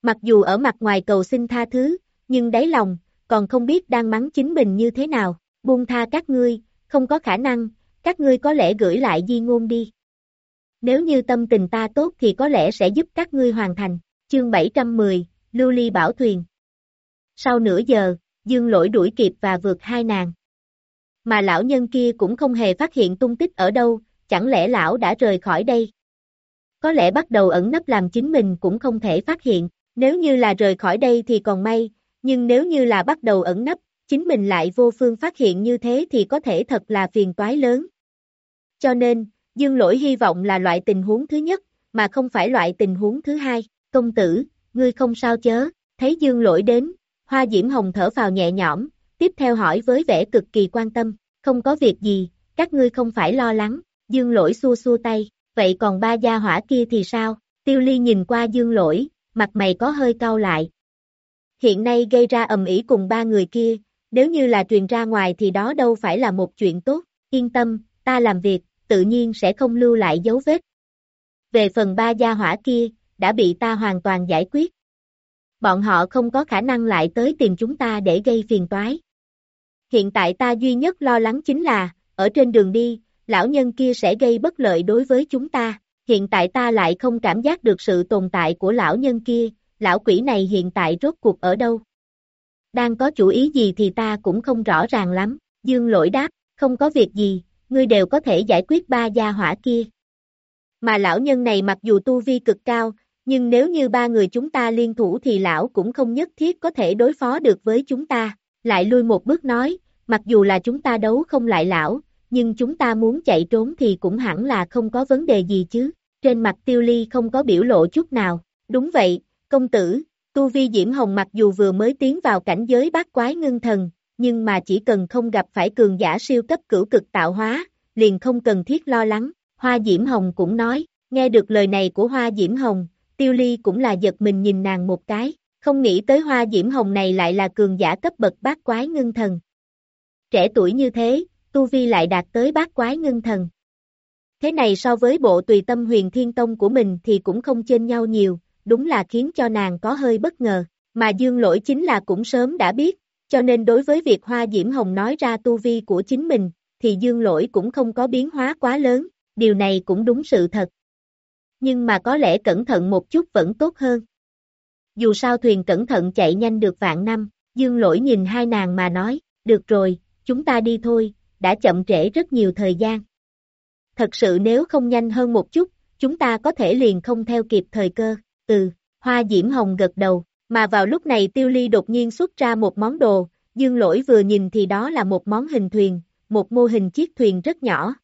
Mặc dù ở mặt ngoài cầu xin tha thứ, nhưng đáy lòng, còn không biết đang mắng chính mình như thế nào, buông tha các ngươi, không có khả năng, các ngươi có lẽ gửi lại di ngôn đi. Nếu như tâm tình ta tốt thì có lẽ sẽ giúp các ngươi hoàn thành. Chương 710, Lưu Ly Bảo Thuyền Sau nửa giờ, Dương Lỗi đuổi kịp và vượt hai nàng. Mà lão nhân kia cũng không hề phát hiện tung tích ở đâu, chẳng lẽ lão đã rời khỏi đây? Có lẽ bắt đầu ẩn nấp làm chính mình cũng không thể phát hiện, nếu như là rời khỏi đây thì còn may, nhưng nếu như là bắt đầu ẩn nấp, chính mình lại vô phương phát hiện như thế thì có thể thật là phiền toái lớn. Cho nên, Dương Lỗi hy vọng là loại tình huống thứ nhất, mà không phải loại tình huống thứ hai. Công tử, ngươi không sao chớ, thấy Dương Lỗi đến, Hoa Diễm Hồng thở vào nhẹ nhõm, tiếp theo hỏi với vẻ cực kỳ quan tâm, không có việc gì, các ngươi không phải lo lắng, Dương Lỗi xua xua tay, vậy còn ba gia hỏa kia thì sao? Tiêu Ly nhìn qua Dương Lỗi, mặt mày có hơi cau lại. Hiện nay gây ra ầm ĩ cùng ba người kia, nếu như là truyền ra ngoài thì đó đâu phải là một chuyện tốt, yên tâm, ta làm việc, tự nhiên sẽ không lưu lại dấu vết. Về phần ba gia hỏa kia, đã bị ta hoàn toàn giải quyết. Bọn họ không có khả năng lại tới tìm chúng ta để gây phiền toái. Hiện tại ta duy nhất lo lắng chính là, ở trên đường đi, lão nhân kia sẽ gây bất lợi đối với chúng ta. Hiện tại ta lại không cảm giác được sự tồn tại của lão nhân kia, lão quỷ này hiện tại rốt cuộc ở đâu. Đang có chủ ý gì thì ta cũng không rõ ràng lắm. Dương lỗi đáp, không có việc gì, ngươi đều có thể giải quyết ba gia hỏa kia. Mà lão nhân này mặc dù tu vi cực cao, nhưng nếu như ba người chúng ta liên thủ thì lão cũng không nhất thiết có thể đối phó được với chúng ta. Lại lui một bước nói, mặc dù là chúng ta đấu không lại lão, nhưng chúng ta muốn chạy trốn thì cũng hẳn là không có vấn đề gì chứ. Trên mặt tiêu ly không có biểu lộ chút nào. Đúng vậy, công tử, tu vi Diễm Hồng mặc dù vừa mới tiến vào cảnh giới bát quái ngưng thần, nhưng mà chỉ cần không gặp phải cường giả siêu cấp cửu cực tạo hóa, liền không cần thiết lo lắng. Hoa Diễm Hồng cũng nói, nghe được lời này của Hoa Diễm Hồng, Tiêu Ly cũng là giật mình nhìn nàng một cái, không nghĩ tới Hoa Diễm Hồng này lại là cường giả cấp bậc bát quái ngưng thần. Trẻ tuổi như thế, Tu Vi lại đạt tới bát quái ngưng thần. Thế này so với bộ tùy tâm huyền thiên tông của mình thì cũng không chênh nhau nhiều, đúng là khiến cho nàng có hơi bất ngờ, mà dương lỗi chính là cũng sớm đã biết, cho nên đối với việc Hoa Diễm Hồng nói ra tu vi của chính mình, thì dương lỗi cũng không có biến hóa quá lớn, điều này cũng đúng sự thật. Nhưng mà có lẽ cẩn thận một chút vẫn tốt hơn. Dù sao thuyền cẩn thận chạy nhanh được vạn năm, dương lỗi nhìn hai nàng mà nói, được rồi, chúng ta đi thôi, đã chậm trễ rất nhiều thời gian. Thật sự nếu không nhanh hơn một chút, chúng ta có thể liền không theo kịp thời cơ, từ, hoa diễm hồng gật đầu, mà vào lúc này tiêu ly đột nhiên xuất ra một món đồ, dương lỗi vừa nhìn thì đó là một món hình thuyền, một mô hình chiếc thuyền rất nhỏ.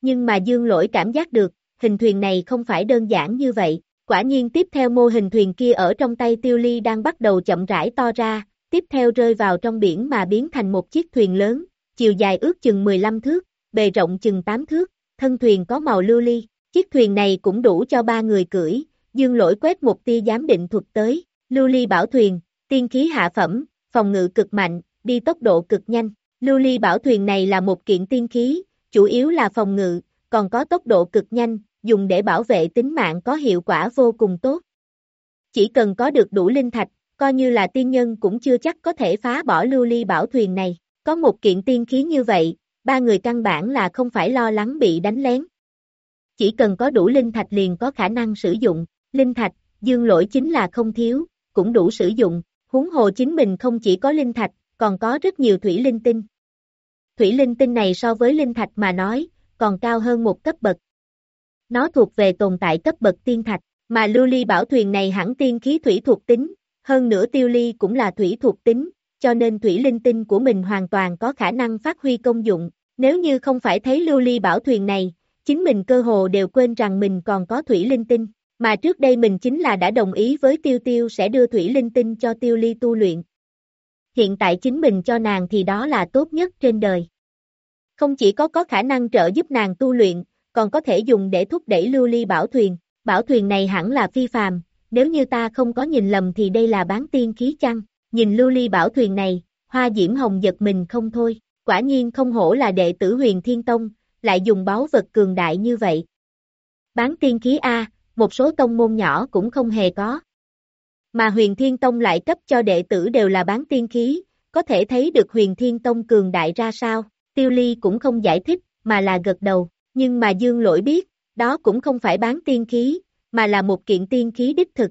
Nhưng mà dương lỗi cảm giác được, hình thuyền này không phải đơn giản như vậy, quả nhiên tiếp theo mô hình thuyền kia ở trong tay tiêu ly đang bắt đầu chậm rãi to ra, tiếp theo rơi vào trong biển mà biến thành một chiếc thuyền lớn, chiều dài ước chừng 15 thước, bề rộng chừng 8 thước, thân thuyền có màu lưu ly, chiếc thuyền này cũng đủ cho ba người cưỡi, dương lỗi quét một tia giám định thuật tới, lưu ly bảo thuyền, tiên khí hạ phẩm, phòng ngự cực mạnh, đi tốc độ cực nhanh, lưu ly bảo thuyền này là một kiện tiên khí, chủ yếu là phòng ngự, còn có tốc độ cực nhanh, dùng để bảo vệ tính mạng có hiệu quả vô cùng tốt. Chỉ cần có được đủ linh thạch, coi như là tiên nhân cũng chưa chắc có thể phá bỏ lưu ly bảo thuyền này. Có một kiện tiên khí như vậy, ba người căn bản là không phải lo lắng bị đánh lén. Chỉ cần có đủ linh thạch liền có khả năng sử dụng, linh thạch, dương lỗi chính là không thiếu, cũng đủ sử dụng, huống hồ chính mình không chỉ có linh thạch, còn có rất nhiều thủy linh tinh. Thủy linh tinh này so với linh thạch mà nói, còn cao hơn một cấp bậc. nó thuộc về tồn tại cấp bậc tiên thạch, mà lưu ly bảo thuyền này hẳn tiên khí thủy thuộc tính, hơn nữa tiêu ly cũng là thủy thuộc tính, cho nên thủy linh tinh của mình hoàn toàn có khả năng phát huy công dụng, nếu như không phải thấy lưu ly bảo thuyền này, chính mình cơ hồ đều quên rằng mình còn có thủy linh tinh, mà trước đây mình chính là đã đồng ý với tiêu tiêu sẽ đưa thủy linh tinh cho tiêu ly tu luyện. Hiện tại chính mình cho nàng thì đó là tốt nhất trên đời. Không chỉ có có khả năng trợ giúp nàng tu luyện, còn có thể dùng để thúc đẩy lưu ly bảo thuyền, bảo thuyền này hẳn là phi phàm, nếu như ta không có nhìn lầm thì đây là bán tiên khí chăng, nhìn lưu ly bảo thuyền này, hoa diễm hồng giật mình không thôi, quả nhiên không hổ là đệ tử huyền thiên tông, lại dùng báu vật cường đại như vậy. Bán tiên khí A, một số tông môn nhỏ cũng không hề có. Mà huyền thiên tông lại cấp cho đệ tử đều là bán tiên khí, có thể thấy được huyền thiên tông cường đại ra sao, tiêu ly cũng không giải thích, mà là gật đầu, nhưng mà dương lỗi biết, đó cũng không phải bán tiên khí, mà là một kiện tiên khí đích thực.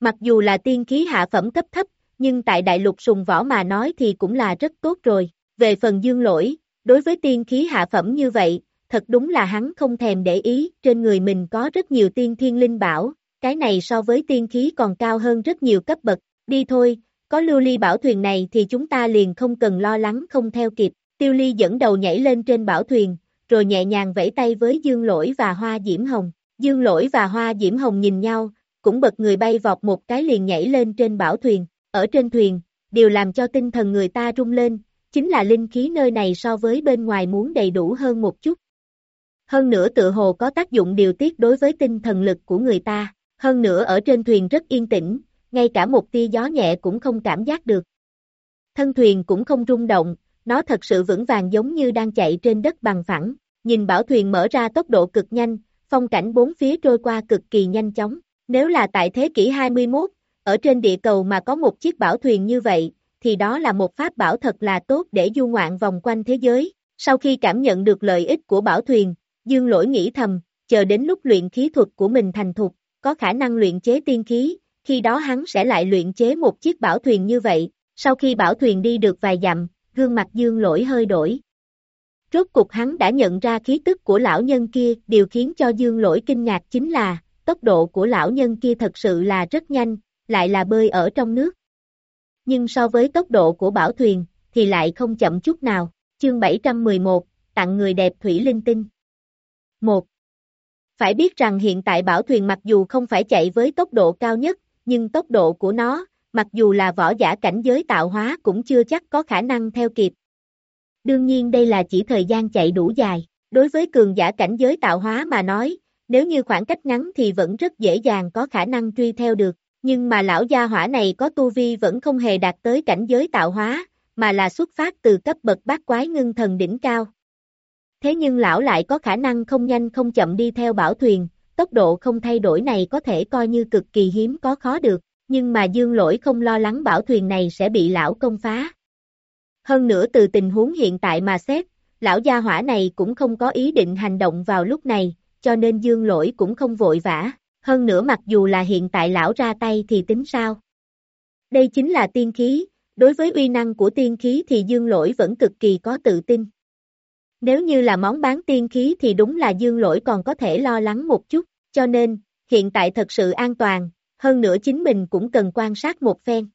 Mặc dù là tiên khí hạ phẩm cấp thấp, nhưng tại đại lục sùng võ mà nói thì cũng là rất tốt rồi. Về phần dương lỗi, đối với tiên khí hạ phẩm như vậy, thật đúng là hắn không thèm để ý, trên người mình có rất nhiều tiên thiên linh bảo, cái này so với tiên khí còn cao hơn rất nhiều cấp bậc, đi thôi, có lưu ly bảo thuyền này thì chúng ta liền không cần lo lắng không theo kịp, tiêu ly dẫn đầu nhảy lên trên bảo thuyền, rồi nhẹ nhàng vẫy tay với dương lỗi và hoa diễm hồng, dương lỗi và hoa diễm hồng nhìn nhau, cũng bật người bay vọt một cái liền nhảy lên trên bảo thuyền, ở trên thuyền, điều làm cho tinh thần người ta rung lên, chính là linh khí nơi này so với bên ngoài muốn đầy đủ hơn một chút. Hơn nữa tự hồ có tác dụng điều tiết đối với tinh thần lực của người ta, hơn nữa ở trên thuyền rất yên tĩnh, ngay cả một tia gió nhẹ cũng không cảm giác được. Thân thuyền cũng không rung động, nó thật sự vững vàng giống như đang chạy trên đất bằng phẳng, nhìn bảo thuyền mở ra tốc độ cực nhanh, phong cảnh bốn phía trôi qua cực kỳ nhanh chóng. Nếu là tại thế kỷ 21, ở trên địa cầu mà có một chiếc bảo thuyền như vậy, thì đó là một pháp bảo thật là tốt để du ngoạn vòng quanh thế giới. Sau khi cảm nhận được lợi ích của bảo thuyền, Dương Lỗi nghĩ thầm, chờ đến lúc luyện khí thuật của mình thành thục, có khả năng luyện chế tiên khí, khi đó hắn sẽ lại luyện chế một chiếc bảo thuyền như vậy. Sau khi bảo thuyền đi được vài dặm, gương mặt Dương Lỗi hơi đổi. Rốt cục hắn đã nhận ra khí tức của lão nhân kia, điều khiến cho Dương Lỗi kinh ngạc chính là, tốc độ của lão nhân kia thật sự là rất nhanh, lại là bơi ở trong nước. Nhưng so với tốc độ của bảo thuyền, thì lại không chậm chút nào. Chương 711, tặng người đẹp thủy linh tinh. 1. Phải biết rằng hiện tại bảo thuyền mặc dù không phải chạy với tốc độ cao nhất, nhưng tốc độ của nó, mặc dù là võ giả cảnh giới tạo hóa cũng chưa chắc có khả năng theo kịp. Đương nhiên đây là chỉ thời gian chạy đủ dài. Đối với cường giả cảnh giới tạo hóa mà nói, nếu như khoảng cách ngắn thì vẫn rất dễ dàng có khả năng truy theo được. Nhưng mà lão gia hỏa này có tu vi vẫn không hề đạt tới cảnh giới tạo hóa, mà là xuất phát từ cấp bậc bát quái ngưng thần đỉnh cao. Thế nhưng lão lại có khả năng không nhanh không chậm đi theo bảo thuyền, tốc độ không thay đổi này có thể coi như cực kỳ hiếm có khó được, nhưng mà dương lỗi không lo lắng bảo thuyền này sẽ bị lão công phá. Hơn nữa từ tình huống hiện tại mà xét, lão gia hỏa này cũng không có ý định hành động vào lúc này, cho nên dương lỗi cũng không vội vã, hơn nữa mặc dù là hiện tại lão ra tay thì tính sao. Đây chính là tiên khí, đối với uy năng của tiên khí thì dương lỗi vẫn cực kỳ có tự tin. Nếu như là món bán tiên khí thì đúng là dương lỗi còn có thể lo lắng một chút, cho nên, hiện tại thật sự an toàn, hơn nữa chính mình cũng cần quan sát một phen.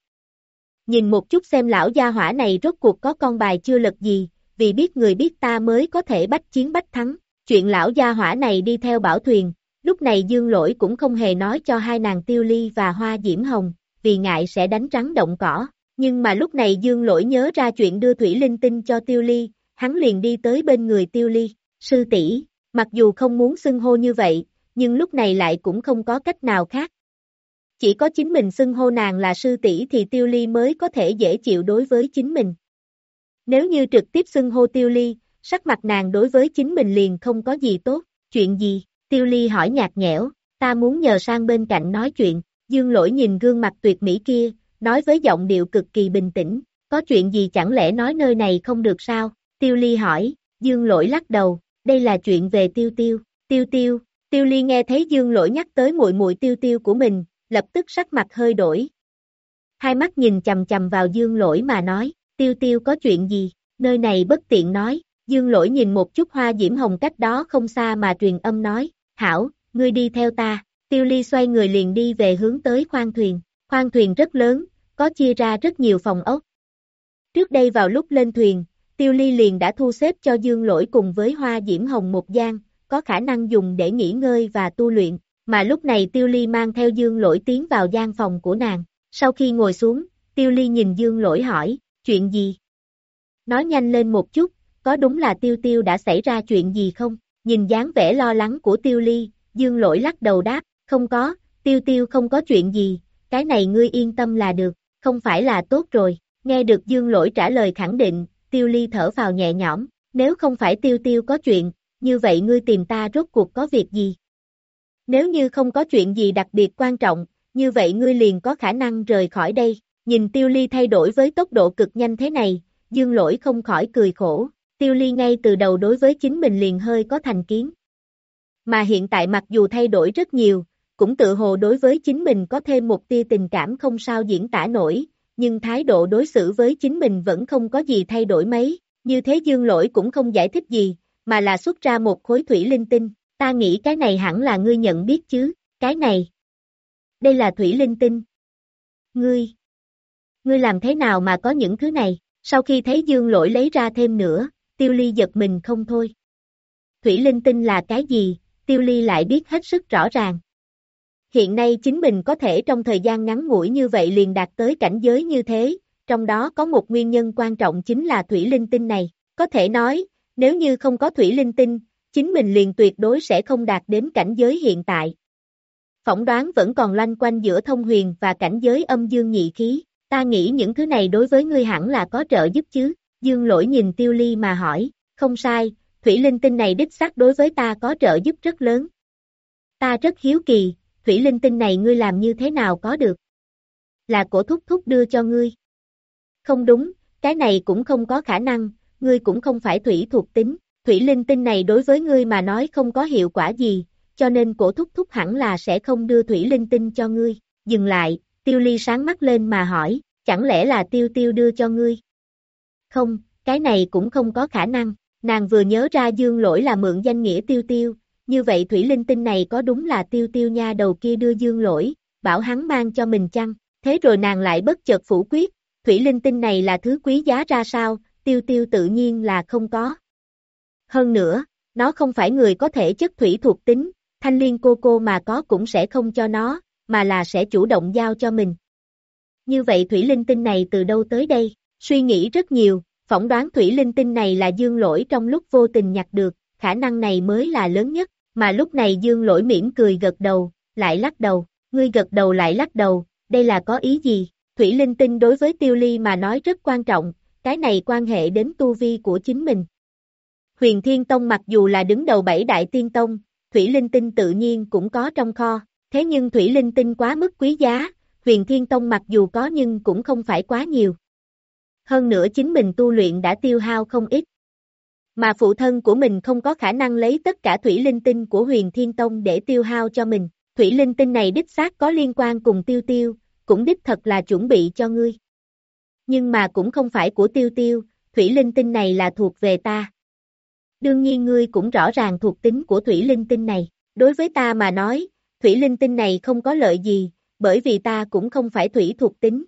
Nhìn một chút xem lão gia hỏa này rốt cuộc có con bài chưa lật gì, vì biết người biết ta mới có thể bách chiến bách thắng. Chuyện lão gia hỏa này đi theo bảo thuyền, lúc này dương lỗi cũng không hề nói cho hai nàng tiêu ly và hoa diễm hồng, vì ngại sẽ đánh trắng động cỏ. Nhưng mà lúc này dương lỗi nhớ ra chuyện đưa thủy linh tinh cho tiêu ly, hắn liền đi tới bên người tiêu ly, sư tỷ mặc dù không muốn xưng hô như vậy, nhưng lúc này lại cũng không có cách nào khác. Chỉ có chính mình xưng hô nàng là sư tỷ thì tiêu ly mới có thể dễ chịu đối với chính mình. Nếu như trực tiếp xưng hô tiêu ly, sắc mặt nàng đối với chính mình liền không có gì tốt, chuyện gì, tiêu ly hỏi nhạt nhẽo, ta muốn nhờ sang bên cạnh nói chuyện, dương lỗi nhìn gương mặt tuyệt mỹ kia, nói với giọng điệu cực kỳ bình tĩnh, có chuyện gì chẳng lẽ nói nơi này không được sao, tiêu ly hỏi, dương lỗi lắc đầu, đây là chuyện về tiêu tiêu, tiêu tiêu, tiêu ly nghe thấy dương lỗi nhắc tới muội muội tiêu tiêu của mình, lập tức sắc mặt hơi đổi. Hai mắt nhìn chầm chầm vào dương lỗi mà nói, tiêu tiêu có chuyện gì, nơi này bất tiện nói, dương lỗi nhìn một chút hoa diễm hồng cách đó không xa mà truyền âm nói, hảo, ngươi đi theo ta, tiêu ly xoay người liền đi về hướng tới khoang thuyền, khoang thuyền rất lớn, có chia ra rất nhiều phòng ốc. Trước đây vào lúc lên thuyền, tiêu ly liền đã thu xếp cho dương lỗi cùng với hoa diễm hồng một gian, có khả năng dùng để nghỉ ngơi và tu luyện, mà lúc này tiêu ly mang theo dương lỗi tiến vào gian phòng của nàng, sau khi ngồi xuống, tiêu ly nhìn dương lỗi hỏi, chuyện gì? Nói nhanh lên một chút, có đúng là tiêu tiêu đã xảy ra chuyện gì không? Nhìn dáng vẻ lo lắng của tiêu ly, dương lỗi lắc đầu đáp, không có, tiêu tiêu không có chuyện gì, cái này ngươi yên tâm là được, không phải là tốt rồi, nghe được dương lỗi trả lời khẳng định, tiêu ly thở vào nhẹ nhõm, nếu không phải tiêu tiêu có chuyện, như vậy ngươi tìm ta rốt cuộc có việc gì? Nếu như không có chuyện gì đặc biệt quan trọng, như vậy ngươi liền có khả năng rời khỏi đây, nhìn tiêu ly thay đổi với tốc độ cực nhanh thế này, dương lỗi không khỏi cười khổ, tiêu ly ngay từ đầu đối với chính mình liền hơi có thành kiến. Mà hiện tại mặc dù thay đổi rất nhiều, cũng tự hồ đối với chính mình có thêm một tia tình cảm không sao diễn tả nổi, nhưng thái độ đối xử với chính mình vẫn không có gì thay đổi mấy, như thế dương lỗi cũng không giải thích gì, mà là xuất ra một khối thủy linh tinh, ta nghĩ cái này hẳn là ngươi nhận biết chứ, cái này. Đây là thủy linh tinh. Ngươi. Ngươi làm thế nào mà có những thứ này, sau khi thấy dương lỗi lấy ra thêm nữa, tiêu ly giật mình không thôi. Thủy linh tinh là cái gì, tiêu ly lại biết hết sức rõ ràng. Hiện nay chính mình có thể trong thời gian ngắn ngủi như vậy liền đạt tới cảnh giới như thế, trong đó có một nguyên nhân quan trọng chính là thủy linh tinh này. Có thể nói, nếu như không có thủy linh tinh, chính mình liền tuyệt đối sẽ không đạt đến cảnh giới hiện tại. Phỏng đoán vẫn còn loanh quanh giữa thông huyền và cảnh giới âm dương nhị khí, ta nghĩ những thứ này đối với ngươi hẳn là có trợ giúp chứ, dương lỗi nhìn tiêu ly mà hỏi, không sai, thủy linh tinh này đích xác đối với ta có trợ giúp rất lớn. Ta rất hiếu kỳ, thủy linh tinh này ngươi làm như thế nào có được? Là cổ thúc thúc đưa cho ngươi. Không đúng, cái này cũng không có khả năng, ngươi cũng không phải thủy thuộc tính, thủy linh tinh này đối với ngươi mà nói không có hiệu quả gì, cho nên cổ thúc thúc hẳn là sẽ không đưa thủy linh tinh cho ngươi. Dừng lại, tiêu ly sáng mắt lên mà hỏi, chẳng lẽ là tiêu tiêu đưa cho ngươi? Không, cái này cũng không có khả năng, nàng vừa nhớ ra dương lỗi là mượn danh nghĩa tiêu tiêu, như vậy thủy linh tinh này có đúng là tiêu tiêu nha đầu kia đưa dương lỗi, bảo hắn mang cho mình chăng, thế rồi nàng lại bất chợt phủ quyết, thủy linh tinh này là thứ quý giá ra sao, tiêu tiêu tự nhiên là không có. Hơn nữa, nó không phải người có thể chất thủy thuộc tính, thanh liên cô cô mà có cũng sẽ không cho nó, mà là sẽ chủ động giao cho mình. Như vậy thủy linh tinh này từ đâu tới đây, suy nghĩ rất nhiều, phỏng đoán thủy linh tinh này là dương lỗi trong lúc vô tình nhặt được, khả năng này mới là lớn nhất, mà lúc này dương lỗi mỉm cười gật đầu, lại lắc đầu, ngươi gật đầu lại lắc đầu, đây là có ý gì, thủy linh tinh đối với tiêu ly mà nói rất quan trọng, cái này quan hệ đến tu vi của chính mình. Huyền Thiên Tông mặc dù là đứng đầu bảy đại tiên tông, Thủy Linh Tinh tự nhiên cũng có trong kho, thế nhưng Thủy Linh Tinh quá mức quý giá, Huyền Thiên Tông mặc dù có nhưng cũng không phải quá nhiều. Hơn nữa chính mình tu luyện đã tiêu hao không ít. Mà phụ thân của mình không có khả năng lấy tất cả Thủy Linh Tinh của Huyền Thiên Tông để tiêu hao cho mình. Thủy Linh Tinh này đích xác có liên quan cùng tiêu tiêu, cũng đích thật là chuẩn bị cho ngươi nhưng mà cũng không phải của tiêu tiêu, thủy linh tinh này là thuộc về ta. Đương nhiên ngươi cũng rõ ràng thuộc tính của thủy linh tinh này, đối với ta mà nói, thủy linh tinh này không có lợi gì, bởi vì ta cũng không phải thủy thuộc tính.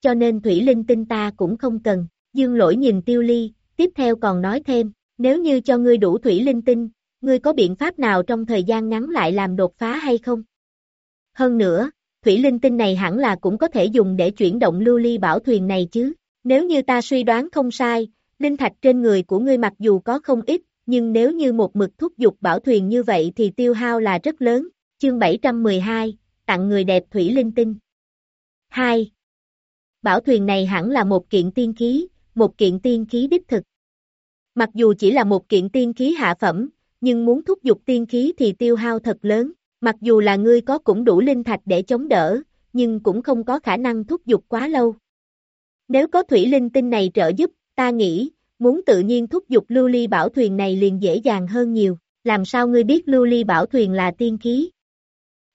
Cho nên thủy linh tinh ta cũng không cần, dương lỗi nhìn tiêu ly, tiếp theo còn nói thêm, nếu như cho ngươi đủ thủy linh tinh, ngươi có biện pháp nào trong thời gian ngắn lại làm đột phá hay không? Hơn nữa, thủy linh tinh này hẳn là cũng có thể dùng để chuyển động lưu ly bảo thuyền này chứ. Nếu như ta suy đoán không sai, linh thạch trên người của ngươi mặc dù có không ít, nhưng nếu như một mực thúc dục bảo thuyền như vậy thì tiêu hao là rất lớn. Chương 712, tặng người đẹp thủy linh tinh. 2. Bảo thuyền này hẳn là một kiện tiên khí, một kiện tiên khí đích thực. Mặc dù chỉ là một kiện tiên khí hạ phẩm, nhưng muốn thúc dục tiên khí thì tiêu hao thật lớn. Mặc dù là ngươi có cũng đủ linh thạch để chống đỡ, nhưng cũng không có khả năng thúc giục quá lâu. Nếu có thủy linh tinh này trợ giúp, ta nghĩ, muốn tự nhiên thúc giục lưu ly bảo thuyền này liền dễ dàng hơn nhiều, làm sao ngươi biết lưu ly bảo thuyền là tiên khí?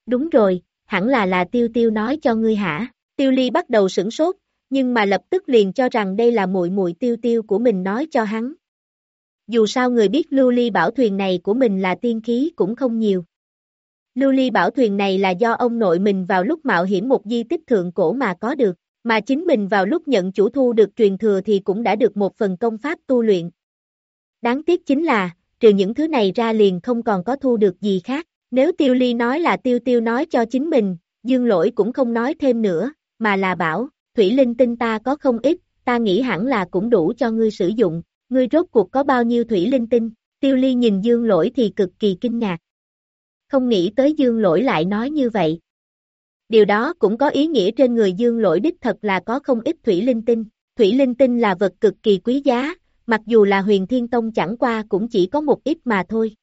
Đúng rồi, hẳn là là tiêu tiêu nói cho ngươi hả? Tiêu ly bắt đầu sửng sốt, nhưng mà lập tức liền cho rằng đây là muội muội tiêu tiêu của mình nói cho hắn. dù sao người biết lưu ly bảo thuyền này của mình là tiên khí cũng không nhiều. Lưu ly bảo thuyền này là do ông nội mình vào lúc mạo hiểm một di tích thượng cổ mà có được, mà chính mình vào lúc nhận chủ thu được truyền thừa thì cũng đã được một phần công pháp tu luyện. Đáng tiếc chính là, trừ những thứ này ra liền không còn có thu được gì khác, nếu tiêu ly nói là tiêu tiêu nói cho chính mình, dương lỗi cũng không nói thêm nữa, mà là bảo, thủy linh tinh ta có không ít, ta nghĩ hẳn là cũng đủ cho ngươi sử dụng, ngươi rốt cuộc có bao nhiêu thủy linh tinh, tiêu ly nhìn dương lỗi thì cực kỳ kinh ngạc. Không nghĩ tới dương lỗi lại nói như vậy. Điều đó cũng có ý nghĩa trên người dương lỗi đích thật là có không ít thủy linh tinh, thủy linh tinh là vật cực kỳ quý giá, mặc dù là huyền thiên tông chẳng qua cũng chỉ có một ít mà thôi.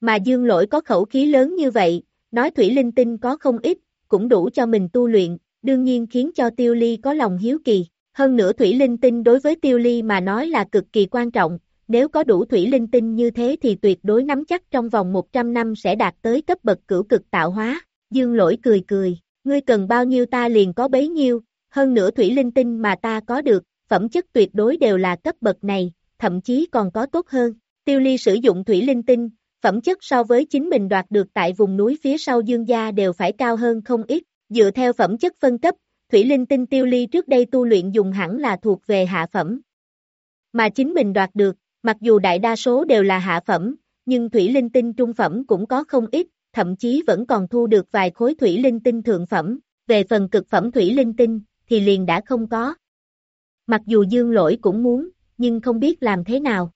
Mà dương lỗi có khẩu khí lớn như vậy, nói thủy linh tinh có không ít, cũng đủ cho mình tu luyện, đương nhiên khiến cho tiêu ly có lòng hiếu kỳ. Hơn nữa thủy linh tinh đối với tiêu ly mà nói là cực kỳ quan trọng, nếu có đủ thủy linh tinh như thế thì tuyệt đối nắm chắc trong vòng 100 năm sẽ đạt tới cấp bậc cửu cực tạo hóa. Dương lỗi cười cười, ngươi cần bao nhiêu ta liền có bấy nhiêu, hơn nữa thủy linh tinh mà ta có được, phẩm chất tuyệt đối đều là cấp bậc này, thậm chí còn có tốt hơn. Tiêu ly sử dụng thủy linh tinh, phẩm chất so với chính mình đoạt được tại vùng núi phía sau dương gia đều phải cao hơn không ít, dựa theo phẩm chất phân cấp, thủy linh tinh tiêu ly trước đây tu luyện dùng hẳn là thuộc về hạ phẩm. Mà chính mình đoạt được, mặc dù đại đa số đều là hạ phẩm, nhưng thủy linh tinh trung phẩm cũng có không ít, thậm chí vẫn còn thu được vài khối thủy linh tinh thượng phẩm, về phần cực phẩm thủy linh tinh, thì liền đã không có. Mặc dù dương lỗi cũng muốn, nhưng không biết làm thế nào.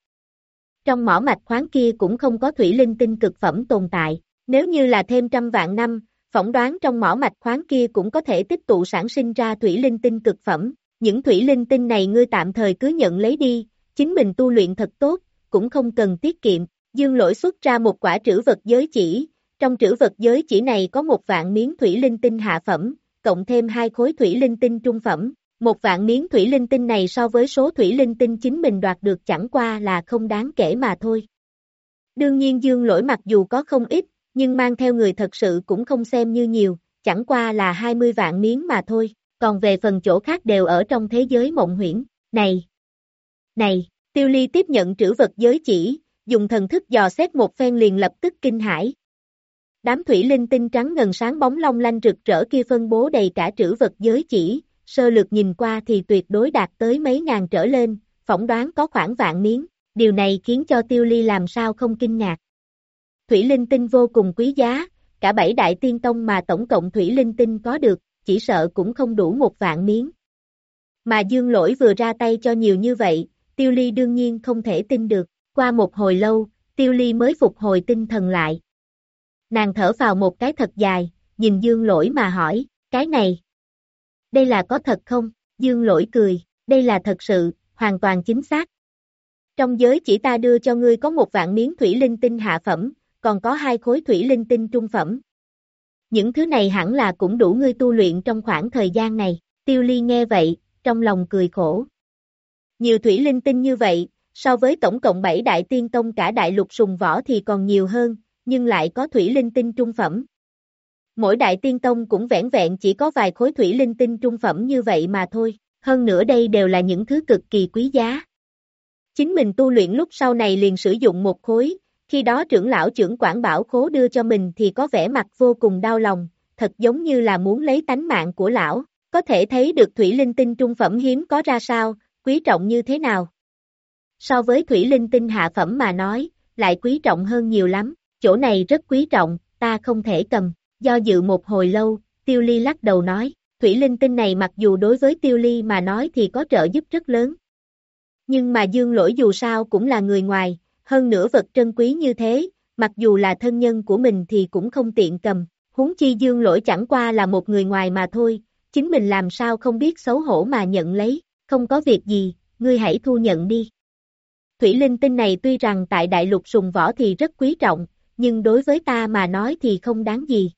Trong mỏ mạch khoáng kia cũng không có thủy linh tinh cực phẩm tồn tại, nếu như là thêm trăm vạn năm, phỏng đoán trong mỏ mạch khoáng kia cũng có thể tích tụ sản sinh ra thủy linh tinh cực phẩm. Những thủy linh tinh này ngươi tạm thời cứ nhận lấy đi, chính mình tu luyện thật tốt, cũng không cần tiết kiệm. Dương lỗi xuất ra một quả trữ vật giới chỉ, trong trữ vật giới chỉ này có một vạn miếng thủy linh tinh hạ phẩm, cộng thêm hai khối thủy linh tinh trung phẩm. Một vạn miếng thủy linh tinh này so với số thủy linh tinh chính mình đoạt được chẳng qua là không đáng kể mà thôi. Đương nhiên dương lỗi mặc dù có không ít, nhưng mang theo người thật sự cũng không xem như nhiều, chẳng qua là 20 vạn miếng mà thôi, còn về phần chỗ khác đều ở trong thế giới mộng huyễn. Này! Này! Tiêu ly tiếp nhận trữ vật giới chỉ, dùng thần thức dò xét một phen liền lập tức kinh hãi. Đám thủy linh tinh trắng ngần sáng bóng long lanh rực rỡ kia phân bố đầy cả trữ vật giới chỉ, sơ lược nhìn qua thì tuyệt đối đạt tới mấy ngàn trở lên, phỏng đoán có khoảng vạn miếng, điều này khiến cho tiêu ly làm sao không kinh ngạc. Thủy linh tinh vô cùng quý giá, cả bảy đại tiên tông mà tổng cộng thủy linh tinh có được, chỉ sợ cũng không đủ một vạn miếng. Mà dương lỗi vừa ra tay cho nhiều như vậy, tiêu ly đương nhiên không thể tin được, qua một hồi lâu, tiêu ly mới phục hồi tinh thần lại. Nàng thở vào một cái thật dài, nhìn dương lỗi mà hỏi, cái này, đây là có thật không? Dương lỗi cười, đây là thật sự, hoàn toàn chính xác. Trong giới chỉ ta đưa cho ngươi có một vạn miếng thủy linh tinh hạ phẩm, còn có hai khối thủy linh tinh trung phẩm. Những thứ này hẳn là cũng đủ ngươi tu luyện trong khoảng thời gian này, tiêu ly nghe vậy, trong lòng cười khổ. Nhiều thủy linh tinh như vậy, so với tổng cộng 7 đại tiên tông cả đại lục sùng võ thì còn nhiều hơn, nhưng lại có thủy linh tinh trung phẩm. Mỗi đại tiên tông cũng vẻn vẹn chỉ có vài khối thủy linh tinh trung phẩm như vậy mà thôi, hơn nữa đây đều là những thứ cực kỳ quý giá. Chính mình tu luyện lúc sau này liền sử dụng một khối, khi đó trưởng lão trưởng quản bảo khố đưa cho mình thì có vẻ mặt vô cùng đau lòng, thật giống như là muốn lấy tánh mạng của lão, có thể thấy được thủy linh tinh trung phẩm hiếm có ra sao, quý trọng như thế nào. So với thủy linh tinh hạ phẩm mà nói, lại quý trọng hơn nhiều lắm, chỗ này rất quý trọng, ta không thể cầm, do dự một hồi lâu, tiêu ly lắc đầu nói, thủy linh tinh này mặc dù đối với tiêu ly mà nói thì có trợ giúp rất lớn. Nhưng mà dương lỗi dù sao cũng là người ngoài, hơn nữa vật trân quý như thế, mặc dù là thân nhân của mình thì cũng không tiện cầm, huống chi dương lỗi chẳng qua là một người ngoài mà thôi, chính mình làm sao không biết xấu hổ mà nhận lấy, không có việc gì, ngươi hãy thu nhận đi. Thủy linh tinh này tuy rằng tại đại lục sùng võ thì rất quý trọng, nhưng đối với ta mà nói thì không đáng gì.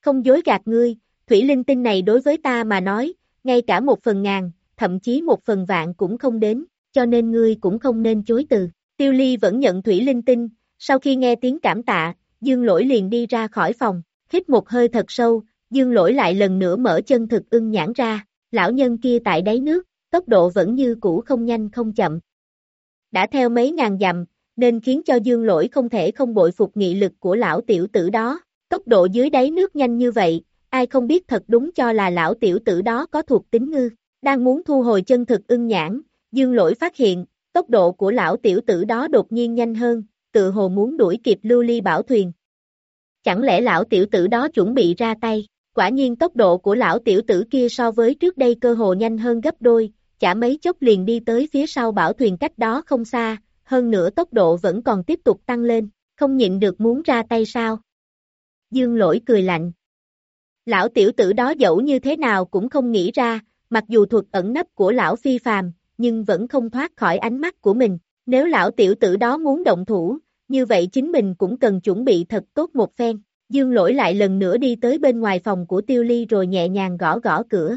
Không dối gạt ngươi, thủy linh tinh này đối với ta mà nói, ngay cả một phần ngàn, thậm chí một phần vạn cũng không đến, cho nên ngươi cũng không nên chối từ. Tiêu Ly vẫn nhận thủy linh tinh, sau khi nghe tiếng cảm tạ, Dương Lỗi liền đi ra khỏi phòng, hít một hơi thật sâu, Dương Lỗi lại lần nữa mở chân thực ưng nhãn ra, lão nhân kia tại đáy nước, tốc độ vẫn như cũ không nhanh không chậm. đã theo mấy ngàn dặm, nên khiến cho dương lỗi không thể không bội phục nghị lực của lão tiểu tử đó. Tốc độ dưới đáy nước nhanh như vậy, ai không biết thật đúng cho là lão tiểu tử đó có thuộc tính ngư. Đang muốn thu hồi chân thực ưng nhãn, dương lỗi phát hiện, tốc độ của lão tiểu tử đó đột nhiên nhanh hơn, tự hồ muốn đuổi kịp lưu ly bảo thuyền. Chẳng lẽ lão tiểu tử đó chuẩn bị ra tay, quả nhiên tốc độ của lão tiểu tử kia so với trước đây cơ hồ nhanh hơn gấp đôi, chả mấy chốc liền đi tới phía sau bảo thuyền cách đó không xa, hơn nữa tốc độ vẫn còn tiếp tục tăng lên, không nhịn được muốn ra tay sao. Dương lỗi cười lạnh. Lão tiểu tử đó dẫu như thế nào cũng không nghĩ ra, mặc dù thuật ẩn nấp của lão phi phàm, nhưng vẫn không thoát khỏi ánh mắt của mình. Nếu lão tiểu tử đó muốn động thủ, như vậy chính mình cũng cần chuẩn bị thật tốt một phen. Dương lỗi lại lần nữa đi tới bên ngoài phòng của tiêu ly rồi nhẹ nhàng gõ gõ cửa.